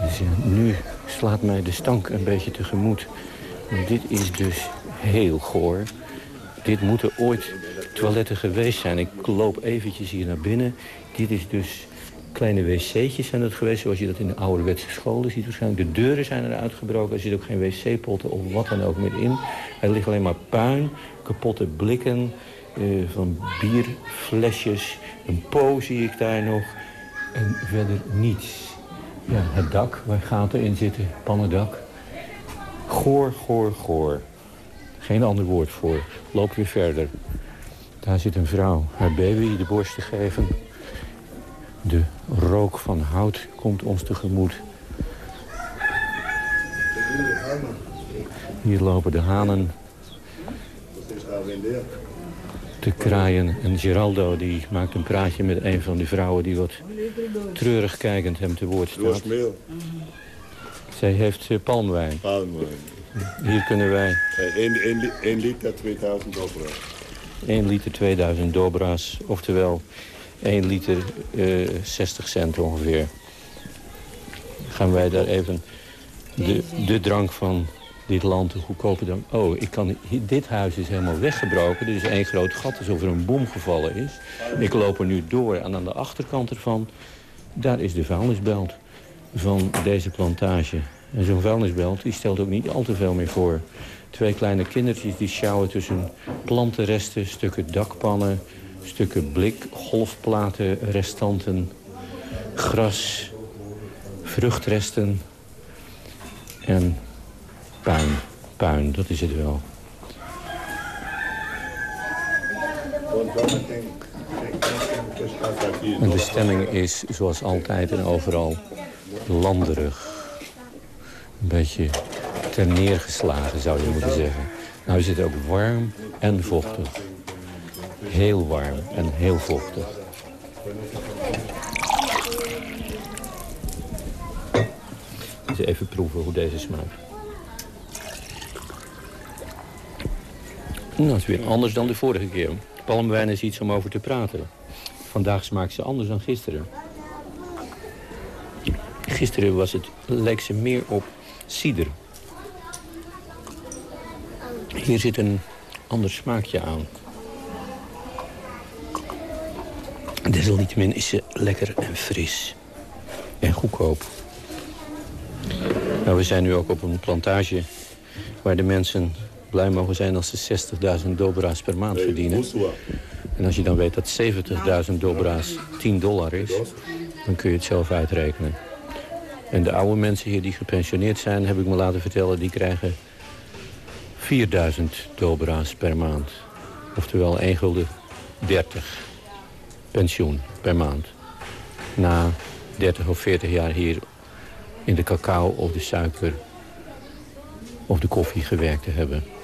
Speaker 23: Dus ja, nu slaat mij de stank een beetje tegemoet. Dit is dus heel goor. Dit moeten ooit toiletten geweest zijn. Ik loop eventjes hier naar binnen. Dit is dus kleine wc'tjes zijn het geweest, zoals je dat in de ouderwetse scholen ziet waarschijnlijk. De deuren zijn eruit gebroken, er zit ook geen wc-potten of wat dan ook meer in. Er ligt alleen maar puin, kapotte blikken, eh, van bierflesjes. Een po zie ik daar nog. En verder niets. Ja, het dak waar gaten in zitten, pannendak. Goor, goor, goor. Geen ander woord voor. Loop weer verder. Daar zit een vrouw haar baby de borst te geven. De rook van hout komt ons tegemoet. Hier lopen de hanen te kraaien. En Geraldo die maakt een praatje met een van die vrouwen... die wat treurig kijkend hem te woord staat. Zij heeft uh, palmwijn.
Speaker 24: Palmwijn.
Speaker 23: Hier kunnen wij...
Speaker 24: 1 liter 2000 dobra's.
Speaker 23: 1 liter 2000 dobra's, oftewel 1 liter uh, 60 cent ongeveer. Gaan wij daar even de, de drank van dit land goedkoper dan... Oh, ik kan, dit huis is helemaal weggebroken. Dit is één groot gat, alsof er een bom gevallen is. Ik loop er nu door en aan de achterkant ervan... daar is de vuilnisbelt van deze plantage. En zo'n vuilnisbelt die stelt ook niet al te veel meer voor. Twee kleine kindertjes die sjouwen tussen plantenresten, stukken dakpannen... stukken blik, golfplaten, restanten, gras, vruchtresten... en puin, puin, dat is het wel. En de stemming is, zoals altijd en overal, landerig. Een beetje ter neergeslagen, zou je moeten zeggen. Nou is het ook warm en vochtig. Heel warm en heel vochtig. Even proeven hoe deze smaakt. Nou, dat is weer anders dan de vorige keer. Palmwijn is iets om over te praten. Vandaag smaakt ze anders dan gisteren. Gisteren was het, leek ze meer op cider. Hier zit een ander smaakje aan. Desalniettemin is ze lekker en fris. En goedkoop. Nou, we zijn nu ook op een plantage waar de mensen blij mogen zijn als ze 60.000 dobra's per maand verdienen. En als je dan weet dat 70.000 dobra's 10 dollar is, dan kun je het zelf uitrekenen. En de oude mensen hier die gepensioneerd zijn, heb ik me laten vertellen, die krijgen 4000 dobra's per maand. Oftewel 1 gulden 30 pensioen per maand. Na 30 of 40 jaar hier in de cacao of de suiker of de koffie gewerkt te hebben.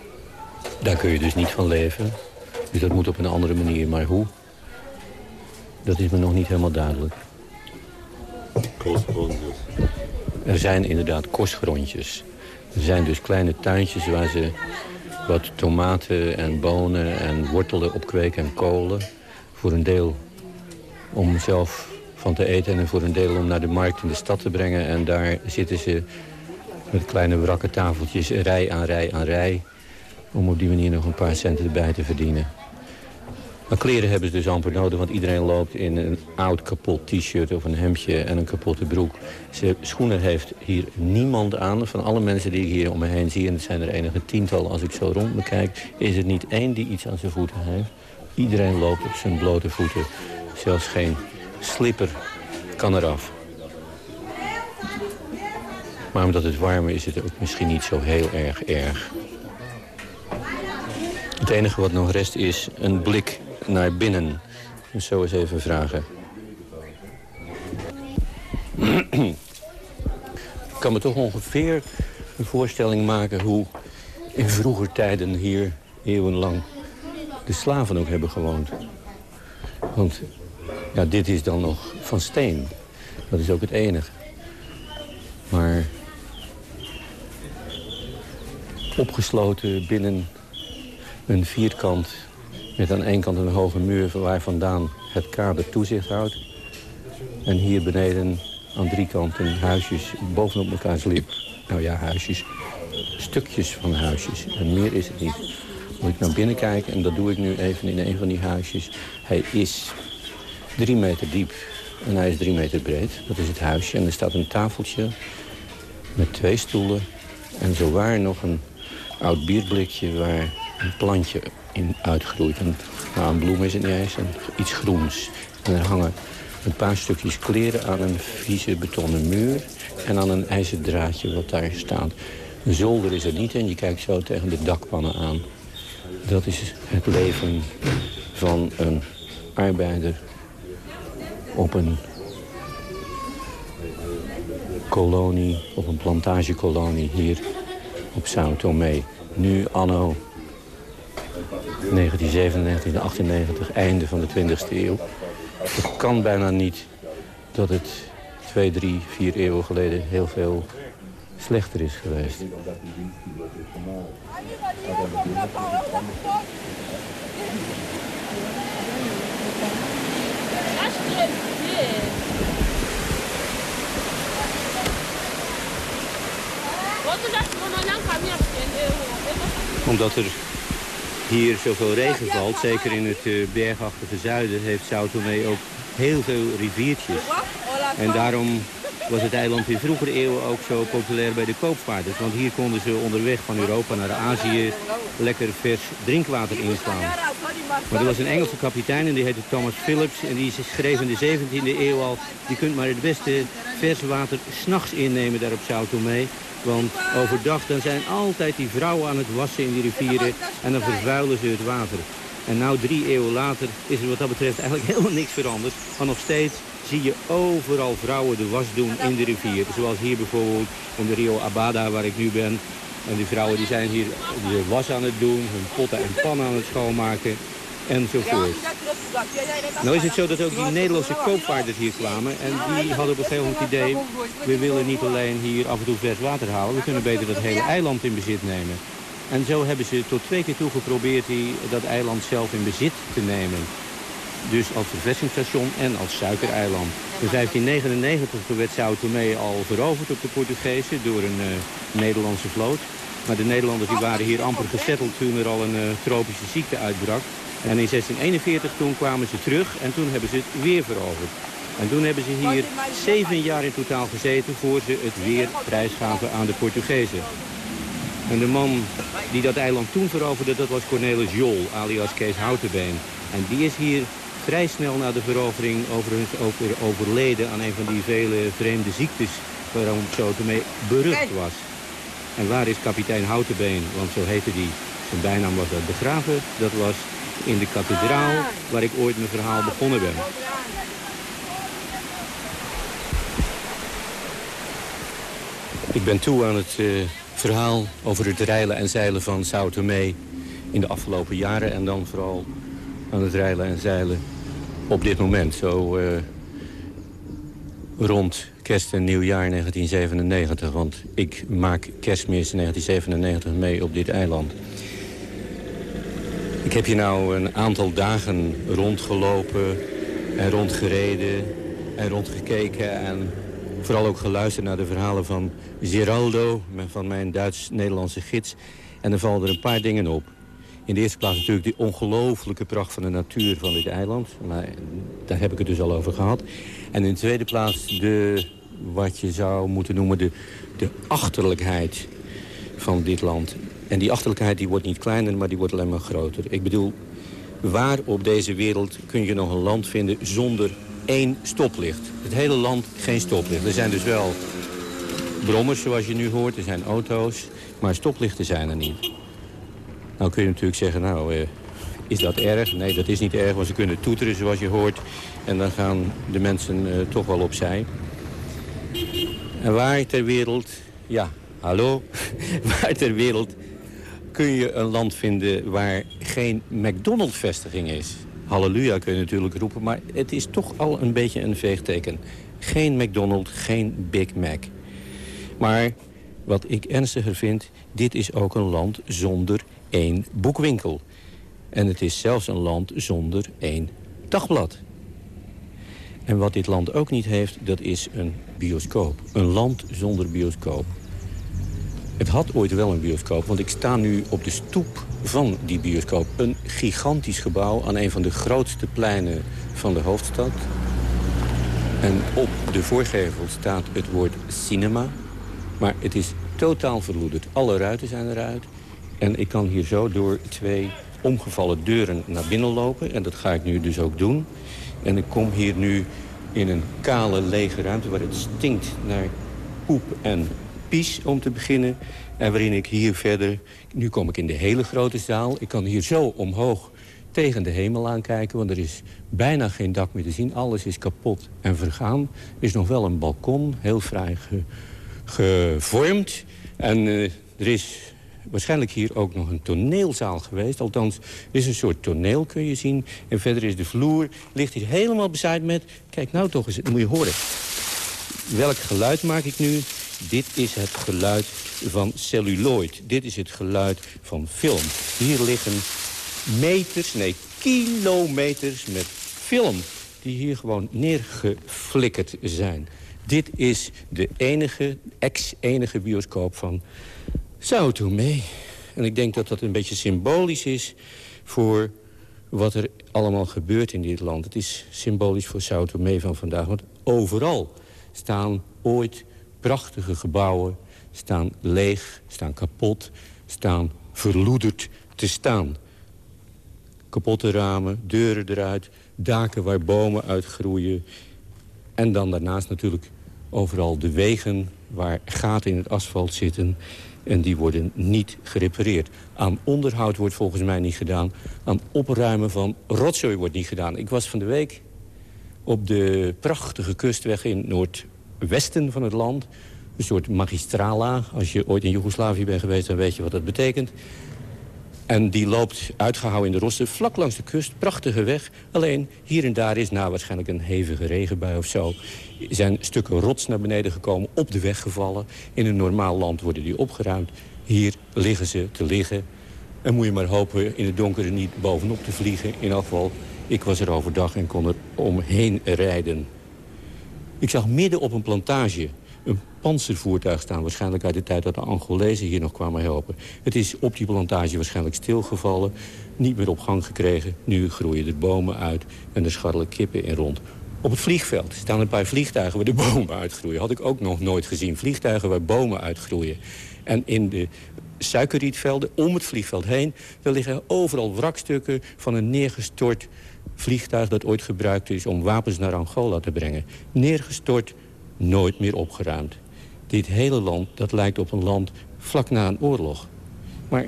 Speaker 23: Daar kun je dus niet van leven. Dus dat moet op een andere manier. Maar hoe? Dat is me nog niet helemaal duidelijk.
Speaker 24: Kostgrondjes.
Speaker 23: Er zijn inderdaad kostgrondjes. Er zijn dus kleine tuintjes waar ze wat tomaten en bonen en wortelen opkweken en kolen. Voor een deel om zelf van te eten en voor een deel om naar de markt in de stad te brengen. En daar zitten ze met kleine wrakke tafeltjes rij aan rij aan rij om op die manier nog een paar centen erbij te verdienen. Maar kleren hebben ze dus amper nodig, want iedereen loopt in een oud kapot t-shirt of een hemdje en een kapotte broek. Ze, schoenen heeft hier niemand aan. Van alle mensen die ik hier om me heen zie, en het zijn er enige tiental als ik zo rond me kijk, is er niet één die iets aan zijn voeten heeft. Iedereen loopt op zijn blote voeten. Zelfs geen slipper kan eraf. Maar omdat het warm is, is het ook misschien niet zo heel erg erg. Enige wat nog rest is een blik naar binnen. Zo eens even vragen. Ik kan me toch ongeveer een voorstelling maken hoe in vroeger tijden hier eeuwenlang de slaven ook hebben gewoond. Want ja, dit is dan nog van steen. Dat is ook het enige. Maar opgesloten binnen een vierkant met aan één kant een hoge muur waar vandaan het kader toezicht houdt. En hier beneden aan drie kanten huisjes bovenop elkaar slip. Nou ja, huisjes. Stukjes van huisjes. En meer is het niet. Moet ik naar binnen kijken en dat doe ik nu even in een van die huisjes. Hij is drie meter diep en hij is drie meter breed. Dat is het huisje. En er staat een tafeltje met twee stoelen. En zowaar nog een oud bierblikje waar een plantje in uitgroeit. En, een bloem is het niet eens, en iets groens. En er hangen een paar stukjes kleren aan een vieze betonnen muur... en aan een ijzeren draadje wat daar staat. Een zolder is er niet en je kijkt zo tegen de dakpannen aan. Dat is het leven van een arbeider op een kolonie, op een plantagekolonie hier op Sao Tomé. Nu anno 1997, 1998, einde van de 20e eeuw. Het kan bijna niet dat het twee, drie, vier eeuwen geleden heel veel slechter is geweest. Omdat er hier zoveel regen valt, zeker in het uh, bergachtige zuiden, heeft Sao Tome ook heel veel riviertjes. En daarom was het eiland in vroegere eeuwen ook zo populair bij de koopvaarders. Want hier konden ze onderweg van Europa naar Azië lekker vers drinkwater inslaan. Maar er was een Engelse kapitein en die heette Thomas Phillips. En die schreef in de 17e eeuw al... je kunt maar het beste vers water s'nachts innemen daar op Sao Tome. Want overdag dan zijn altijd die vrouwen aan het wassen in die rivieren en dan vervuilen ze het water. En nu drie eeuwen later is er wat dat betreft eigenlijk helemaal niks veranderd. Maar nog steeds zie je overal vrouwen de was doen in de rivier. Zoals hier bijvoorbeeld in de Rio Abada waar ik nu ben. En die vrouwen die zijn hier de was aan het doen, hun potten en pannen aan het schoonmaken enzovoort. Nou is het zo dat ook die Nederlandse koopvaarders hier kwamen. En die hadden op een gegeven moment het idee... we willen niet alleen hier af en toe vers water halen... we kunnen beter dat hele eiland in bezit nemen. En zo hebben ze tot twee keer toe geprobeerd die, dat eiland zelf in bezit te nemen. Dus als verversingsstation en als suikereiland. In 1599 werd Sao Tomé al veroverd op de Portugezen door een uh, Nederlandse vloot. Maar de Nederlanders die waren hier amper gesetteld toen er al een uh, tropische ziekte uitbrak. En in 1641 toen kwamen ze terug en toen hebben ze het weer veroverd. En toen hebben ze hier zeven jaar in totaal gezeten voor ze het weer prijsgaven aan de Portugezen. En de man die dat eiland toen veroverde, dat was Cornelis Jol, alias Kees Houtenbeen. En die is hier vrij snel na de verovering overigens ook weer overleden aan een van die vele vreemde ziektes waarom mee berucht was. En waar is kapitein Houtenbeen, want zo heette die. Zijn bijnaam was dat begraven, dat was in de kathedraal waar ik ooit mijn verhaal begonnen ben. Ik ben toe aan het uh, verhaal over het reilen en zeilen van Sao Tome in de afgelopen jaren. En dan vooral aan het reilen en zeilen op dit moment. Zo uh, rond kerst en nieuwjaar 1997. Want ik maak kerstmis 1997 mee op dit eiland. Ik heb hier nou een aantal dagen rondgelopen en rondgereden en rondgekeken... en vooral ook geluisterd naar de verhalen van Geraldo... van mijn Duits-Nederlandse gids. En er vallen er een paar dingen op. In de eerste plaats natuurlijk de ongelooflijke pracht van de natuur van dit eiland. Maar daar heb ik het dus al over gehad. En in de tweede plaats de, wat je zou moeten noemen de, de achterlijkheid van dit land. En die achterlijkheid die wordt niet kleiner, maar die wordt alleen maar groter. Ik bedoel, waar op deze wereld kun je nog een land vinden zonder één stoplicht? Het hele land geen stoplicht. Er zijn dus wel brommers, zoals je nu hoort. Er zijn auto's, maar stoplichten zijn er niet. Nou kun je natuurlijk zeggen, nou, eh, is dat erg? Nee, dat is niet erg, want ze kunnen toeteren zoals je hoort. En dan gaan de mensen eh, toch wel opzij. En waar ter wereld, ja, hallo, waar ter wereld kun je een land vinden waar geen McDonald's-vestiging is? Halleluja kun je natuurlijk roepen, maar het is toch al een beetje een veegteken. Geen McDonald's, geen Big Mac. Maar wat ik ernstiger vind, dit is ook een land zonder één boekwinkel. En het is zelfs een land zonder één dagblad. En wat dit land ook niet heeft, dat is een bioscoop. Een land zonder bioscoop. Het had ooit wel een bioscoop, want ik sta nu op de stoep van die bioscoop. Een gigantisch gebouw aan een van de grootste pleinen van de hoofdstad. En op de voorgevel staat het woord cinema. Maar het is totaal verloederd. Alle ruiten zijn eruit. En ik kan hier zo door twee omgevallen deuren naar binnen lopen. En dat ga ik nu dus ook doen. En ik kom hier nu in een kale, lege ruimte... waar het stinkt naar poep en pies om te beginnen. En waarin ik hier verder... Nu kom ik in de hele grote zaal. Ik kan hier zo omhoog tegen de hemel aankijken... want er is bijna geen dak meer te zien. Alles is kapot en vergaan. Er is nog wel een balkon, heel fraai gevormd. En uh, er is waarschijnlijk hier ook nog een toneelzaal geweest. Althans, is een soort toneel, kun je zien. En verder is de vloer, ligt hier helemaal bezaaid met... Kijk nou toch eens, moet je horen. Welk geluid maak ik nu? Dit is het geluid van celluloid. Dit is het geluid van film. Hier liggen meters, nee, kilometers met film... die hier gewoon neergeflikkerd zijn. Dit is de enige, ex-enige bioscoop van Sao Tome. En ik denk dat dat een beetje symbolisch is voor wat er allemaal gebeurt in dit land. Het is symbolisch voor Sao Tome van vandaag. Want overal staan ooit prachtige gebouwen... staan leeg, staan kapot, staan verloederd te staan. Kapotte ramen, deuren eruit, daken waar bomen uitgroeien... en dan daarnaast natuurlijk overal de wegen waar gaten in het asfalt zitten... En die worden niet gerepareerd. Aan onderhoud wordt volgens mij niet gedaan. Aan opruimen van rotzooi wordt niet gedaan. Ik was van de week op de prachtige kustweg in noordwesten van het land. Een soort magistrala. Als je ooit in Joegoslavië bent geweest, dan weet je wat dat betekent. En die loopt uitgehouden in de rossen, vlak langs de kust. Prachtige weg. Alleen hier en daar is na waarschijnlijk een hevige regenbui of zo... zijn stukken rots naar beneden gekomen, op de weg gevallen. In een normaal land worden die opgeruimd. Hier liggen ze te liggen. En moet je maar hopen in het donkere niet bovenop te vliegen. In elk geval, ik was er overdag en kon er omheen rijden. Ik zag midden op een plantage een panzervoertuig staan. Waarschijnlijk uit de tijd dat de Angolezen hier nog kwamen helpen. Het is op die plantage waarschijnlijk stilgevallen. Niet meer op gang gekregen. Nu groeien er bomen uit en er scharrelen kippen in rond. Op het vliegveld staan een paar vliegtuigen waar de bomen uitgroeien. Had ik ook nog nooit gezien. Vliegtuigen waar bomen uitgroeien. En in de suikerrietvelden om het vliegveld heen... daar liggen overal wrakstukken van een neergestort vliegtuig... dat ooit gebruikt is om wapens naar Angola te brengen. Neergestort nooit meer opgeruimd. Dit hele land, dat lijkt op een land vlak na een oorlog. Maar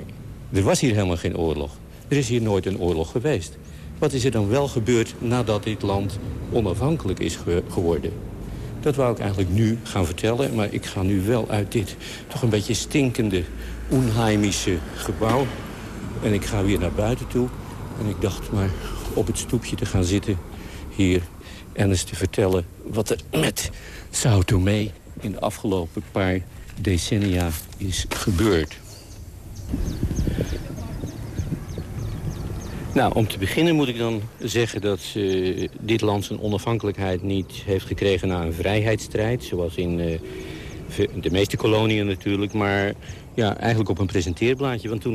Speaker 23: er was hier helemaal geen oorlog. Er is hier nooit een oorlog geweest. Wat is er dan wel gebeurd nadat dit land onafhankelijk is geworden? Dat wou ik eigenlijk nu gaan vertellen, maar ik ga nu wel uit dit toch een beetje stinkende, onheimische gebouw. En ik ga weer naar buiten toe. En ik dacht maar op het stoepje te gaan zitten hier en eens te vertellen wat er met Sao Tome in de afgelopen paar decennia is gebeurd. Nou, om te beginnen moet ik dan zeggen dat uh, dit land zijn onafhankelijkheid niet heeft gekregen na een vrijheidsstrijd. Zoals in uh, de meeste koloniën natuurlijk, maar ja, eigenlijk op een presenteerblaadje. Want toen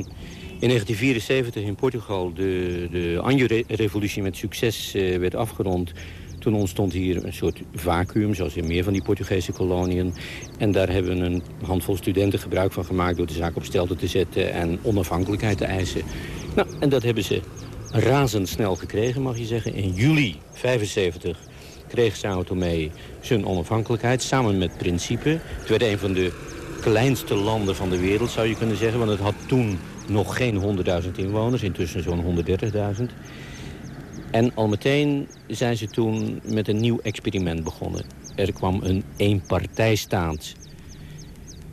Speaker 23: in 1974 in Portugal de, de Anjo-revolutie met succes uh, werd afgerond... toen ontstond hier een soort vacuüm, zoals in meer van die Portugese koloniën. En daar hebben een handvol studenten gebruik van gemaakt... door de zaak op stelte te zetten en onafhankelijkheid te eisen. Nou, en dat hebben ze razendsnel gekregen, mag je zeggen. In juli 75 kreeg Sao Tome zijn onafhankelijkheid samen met Principe. Het werd een van de kleinste landen van de wereld, zou je kunnen zeggen. Want het had toen nog geen 100.000 inwoners, intussen zo'n 130.000. En al meteen zijn ze toen met een nieuw experiment begonnen. Er kwam een eenpartijstaat.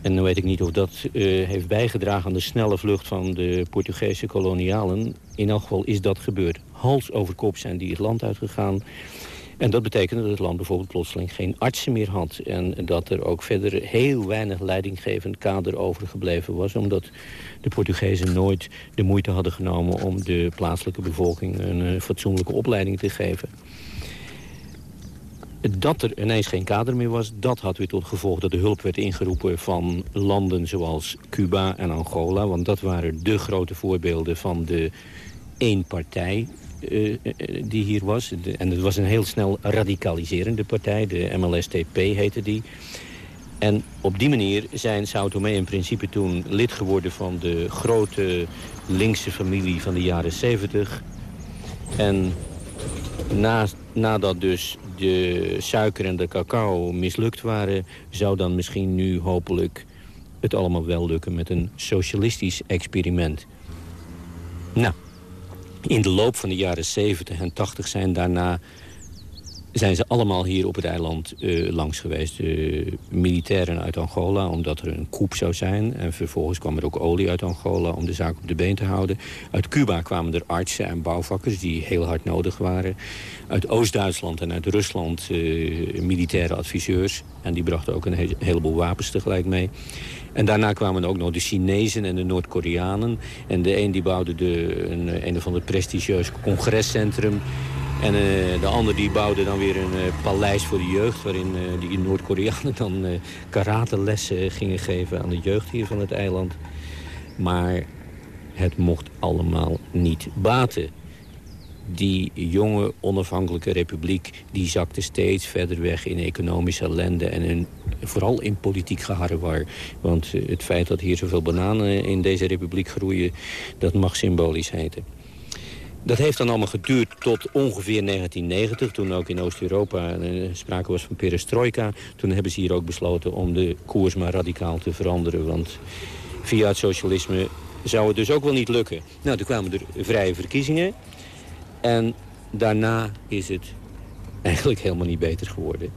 Speaker 23: En dan weet ik niet of dat uh, heeft bijgedragen aan de snelle vlucht van de Portugese kolonialen. In elk geval is dat gebeurd. Hals over kop zijn die het land uitgegaan. En dat betekende dat het land bijvoorbeeld plotseling geen artsen meer had. En dat er ook verder heel weinig leidinggevend kader overgebleven was. Omdat de Portugezen nooit de moeite hadden genomen om de plaatselijke bevolking een uh, fatsoenlijke opleiding te geven. Dat er ineens geen kader meer was, dat had weer tot gevolg dat de hulp werd ingeroepen van landen zoals Cuba en Angola. Want dat waren de grote voorbeelden van de één partij uh, die hier was. en het was een heel snel radicaliserende partij. De MLSTP heette die. En op die manier zijn Sao Tome in principe toen lid geworden van de grote linkse familie van de jaren 70. En na, nadat dus de suiker en de cacao mislukt waren... zou dan misschien nu hopelijk het allemaal wel lukken met een socialistisch experiment. Nou, in de loop van de jaren 70 en 80 zijn daarna zijn ze allemaal hier op het eiland uh, langs geweest. Uh, militairen uit Angola, omdat er een koep zou zijn. En vervolgens kwam er ook olie uit Angola om de zaak op de been te houden. Uit Cuba kwamen er artsen en bouwvakkers die heel hard nodig waren. Uit Oost-Duitsland en uit Rusland uh, militaire adviseurs. En die brachten ook een heleboel wapens tegelijk mee. En daarna kwamen ook nog de Chinezen en de Noord-Koreanen. En de een die bouwde de, een, een of ander prestigieus congrescentrum. En uh, de ander die bouwde dan weer een uh, paleis voor de jeugd... waarin uh, die Noord-Koreanen dan karatelessen gingen geven aan de jeugd hier van het eiland. Maar het mocht allemaal niet baten die jonge onafhankelijke republiek... die zakte steeds verder weg in economische ellende... en in, vooral in politiek geharrewar. Want eh, het feit dat hier zoveel bananen in deze republiek groeien... dat mag symbolisch heten. Dat heeft dan allemaal geduurd tot ongeveer 1990... toen ook in Oost-Europa eh, sprake was van perestroika. Toen hebben ze hier ook besloten om de koers maar radicaal te veranderen. Want via het socialisme zou het dus ook wel niet lukken. Nou, toen kwamen er vrije verkiezingen... En daarna is het eigenlijk helemaal niet beter geworden.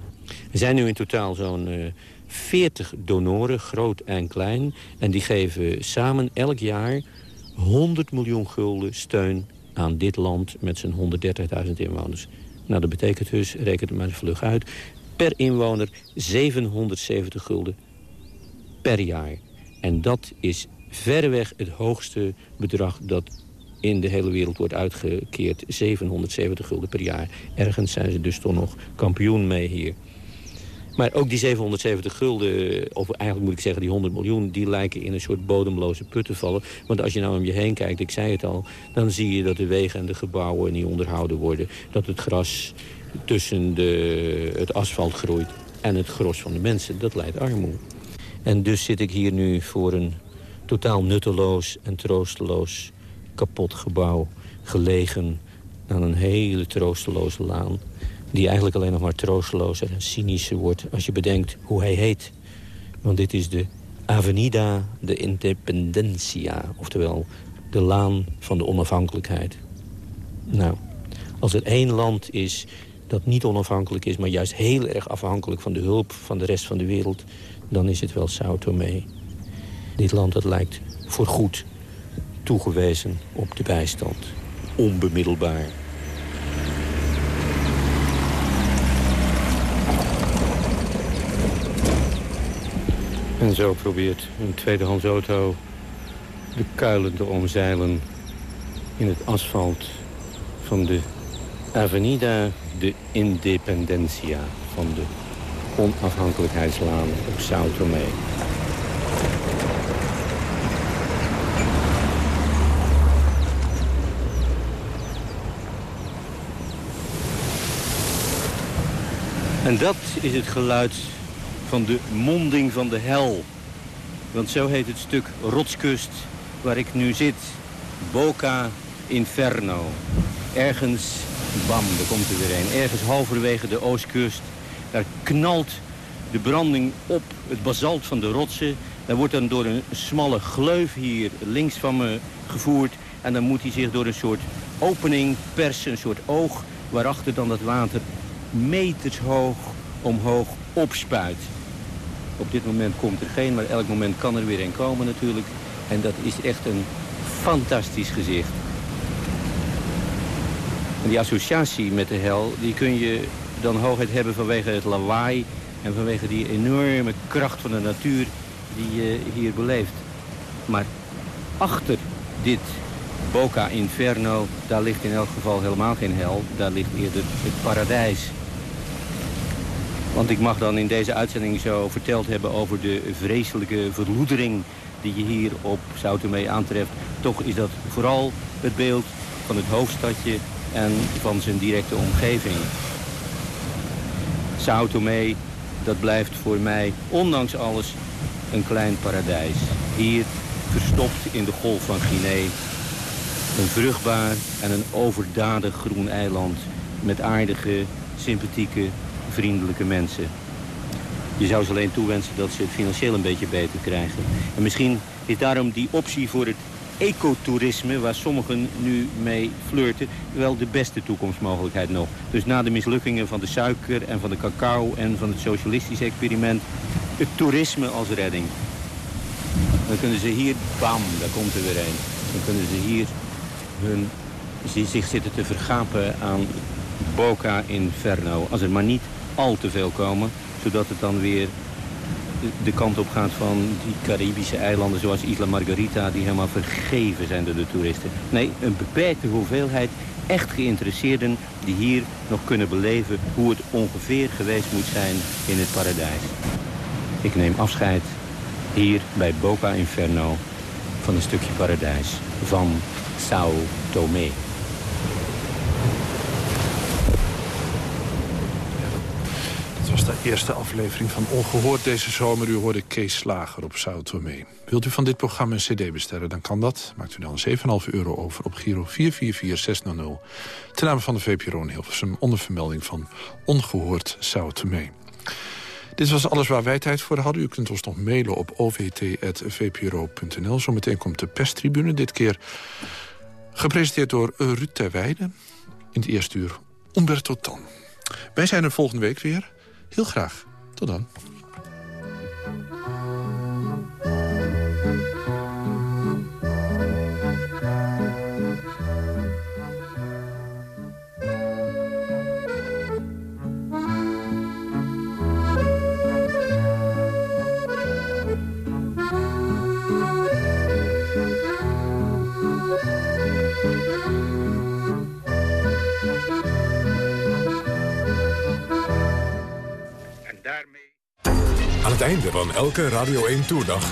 Speaker 23: Er zijn nu in totaal zo'n uh, eh, 40 donoren, groot en klein. En die geven samen elk jaar 100 miljoen gulden steun aan dit land met zijn 130.000 inwoners. Nou, dat betekent dus, reken het maar vlug uit, per inwoner 770 gulden per jaar. En dat is verreweg het hoogste bedrag dat in de hele wereld wordt uitgekeerd 770 gulden per jaar. Ergens zijn ze dus toch nog kampioen mee hier. Maar ook die 770 gulden, of eigenlijk moet ik zeggen die 100 miljoen... die lijken in een soort bodemloze put te vallen. Want als je nou om je heen kijkt, ik zei het al... dan zie je dat de wegen en de gebouwen niet onderhouden worden. Dat het gras tussen de, het asfalt groeit en het gros van de mensen. Dat leidt armoede. En dus zit ik hier nu voor een totaal nutteloos en troosteloos kapot gebouw gelegen aan een hele troosteloze laan... die eigenlijk alleen nog maar troostelozer en cynischer wordt... als je bedenkt hoe hij heet. Want dit is de Avenida de Independencia, oftewel de laan van de onafhankelijkheid. Nou, als er één land is dat niet onafhankelijk is... maar juist heel erg afhankelijk van de hulp van de rest van de wereld... dan is het wel Sao Tome. Dit land dat lijkt voorgoed toegewezen op de bijstand. Onbemiddelbaar. En zo probeert een tweedehands auto de kuilen te omzeilen in het asfalt van de Avenida de Independencia van de onafhankelijkheidslaan op Sao Tome. En dat is het geluid van de monding van de hel. Want zo heet het stuk rotskust waar ik nu zit. Boca Inferno. Ergens, bam, daar komt er weer een. Ergens halverwege de oostkust. Daar knalt de branding op het basalt van de rotsen. Daar wordt dan door een smalle gleuf hier links van me gevoerd. En dan moet hij zich door een soort opening persen, een soort oog... waarachter dan dat water metershoog omhoog opspuit. Op dit moment komt er geen, maar elk moment kan er weer een komen natuurlijk. En dat is echt een fantastisch gezicht. En die associatie met de hel, die kun je dan hooguit hebben vanwege het lawaai... en vanwege die enorme kracht van de natuur die je hier beleeft. Maar achter dit Boca Inferno, daar ligt in elk geval helemaal geen hel. Daar ligt eerder het paradijs. Want ik mag dan in deze uitzending zo verteld hebben over de vreselijke verloedering die je hier op Tome aantreft. Toch is dat vooral het beeld van het hoofdstadje en van zijn directe omgeving. Sao Tome, dat blijft voor mij, ondanks alles, een klein paradijs. Hier, verstopt in de golf van Guinea, een vruchtbaar en een overdadig groen eiland... met aardige, sympathieke, vriendelijke mensen. Je zou ze alleen toewensen dat ze het financieel een beetje beter krijgen. En misschien is daarom die optie voor het ecotourisme, waar sommigen nu mee flirten, wel de beste toekomstmogelijkheid nog. Dus na de mislukkingen van de suiker en van de cacao en van het socialistische experiment, het toerisme als redding. Dan kunnen ze hier, bam, daar komt er weer een. Dan kunnen ze hier hun, zich zitten te vergapen aan Boca Inferno. Als er maar niet al te veel komen, zodat het dan weer de kant op gaat van die Caribische eilanden zoals Isla Margarita... die helemaal vergeven zijn door de toeristen. Nee, een beperkte hoeveelheid echt geïnteresseerden die hier nog kunnen beleven... hoe het ongeveer geweest moet zijn in het paradijs. Ik neem afscheid hier bij Boca Inferno van een stukje paradijs van Sao Tome.
Speaker 11: de eerste aflevering van Ongehoord deze zomer. U hoorde Kees Slager op Sao Tome. Wilt u van dit programma een cd bestellen, dan kan dat. Maakt u dan 7,5 euro over op Giro 444600. Ten name van de VPRO in Hilversum onder vermelding van Ongehoord Sao Tome. Dit was alles waar wij tijd voor hadden. U kunt ons nog mailen op ovt.vpro.nl. Zometeen komt de perstribune, dit keer gepresenteerd door Ruud Terweide. In het eerste uur Umberto Tan. Wij zijn er volgende week weer. Heel graag. Tot dan.
Speaker 10: Het einde van elke Radio 1 Toerdag.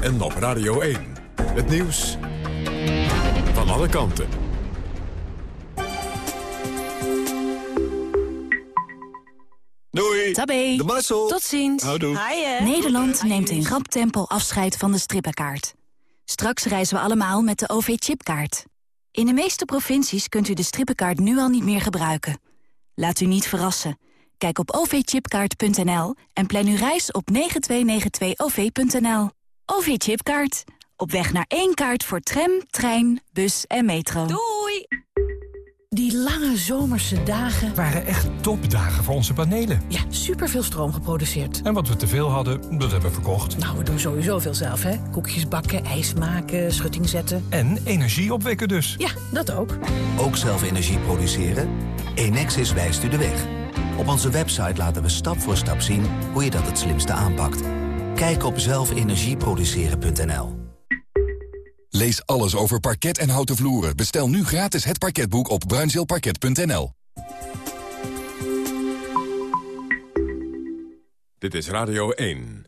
Speaker 10: en op Radio 1. Het nieuws van alle kanten.
Speaker 25: Doei.
Speaker 26: Tabé.
Speaker 25: De Marcel.
Speaker 26: Tot ziens.
Speaker 25: Houdoe.
Speaker 26: Nederland neemt in rap tempo afscheid van de strippenkaart. Straks reizen we allemaal met de OV-chipkaart. In de meeste provincies kunt u de strippenkaart nu al niet meer gebruiken. Laat u niet verrassen. Kijk op ovchipkaart.nl en plan uw reis op 9292-OV.nL. OV-chipkaart. Op weg naar één kaart voor tram, trein, bus en metro. Doei!
Speaker 5: Die lange zomerse dagen...
Speaker 17: waren echt topdagen voor onze panelen.
Speaker 5: Ja, superveel stroom geproduceerd.
Speaker 17: En wat we teveel hadden, dat hebben we verkocht.
Speaker 5: Nou, we doen sowieso veel zelf, hè. Koekjes bakken, ijs maken, schutting zetten.
Speaker 17: En energie opwekken dus.
Speaker 5: Ja, dat ook.
Speaker 7: Ook zelf energie produceren? Enexis wijst u de weg. Op onze website laten we stap voor stap zien hoe je dat het slimste aanpakt. Kijk op zelfenergieproduceren.nl
Speaker 10: Lees alles over parket en houten vloeren. Bestel nu gratis het parketboek op bruinzeelparket.nl.
Speaker 27: Dit is Radio 1.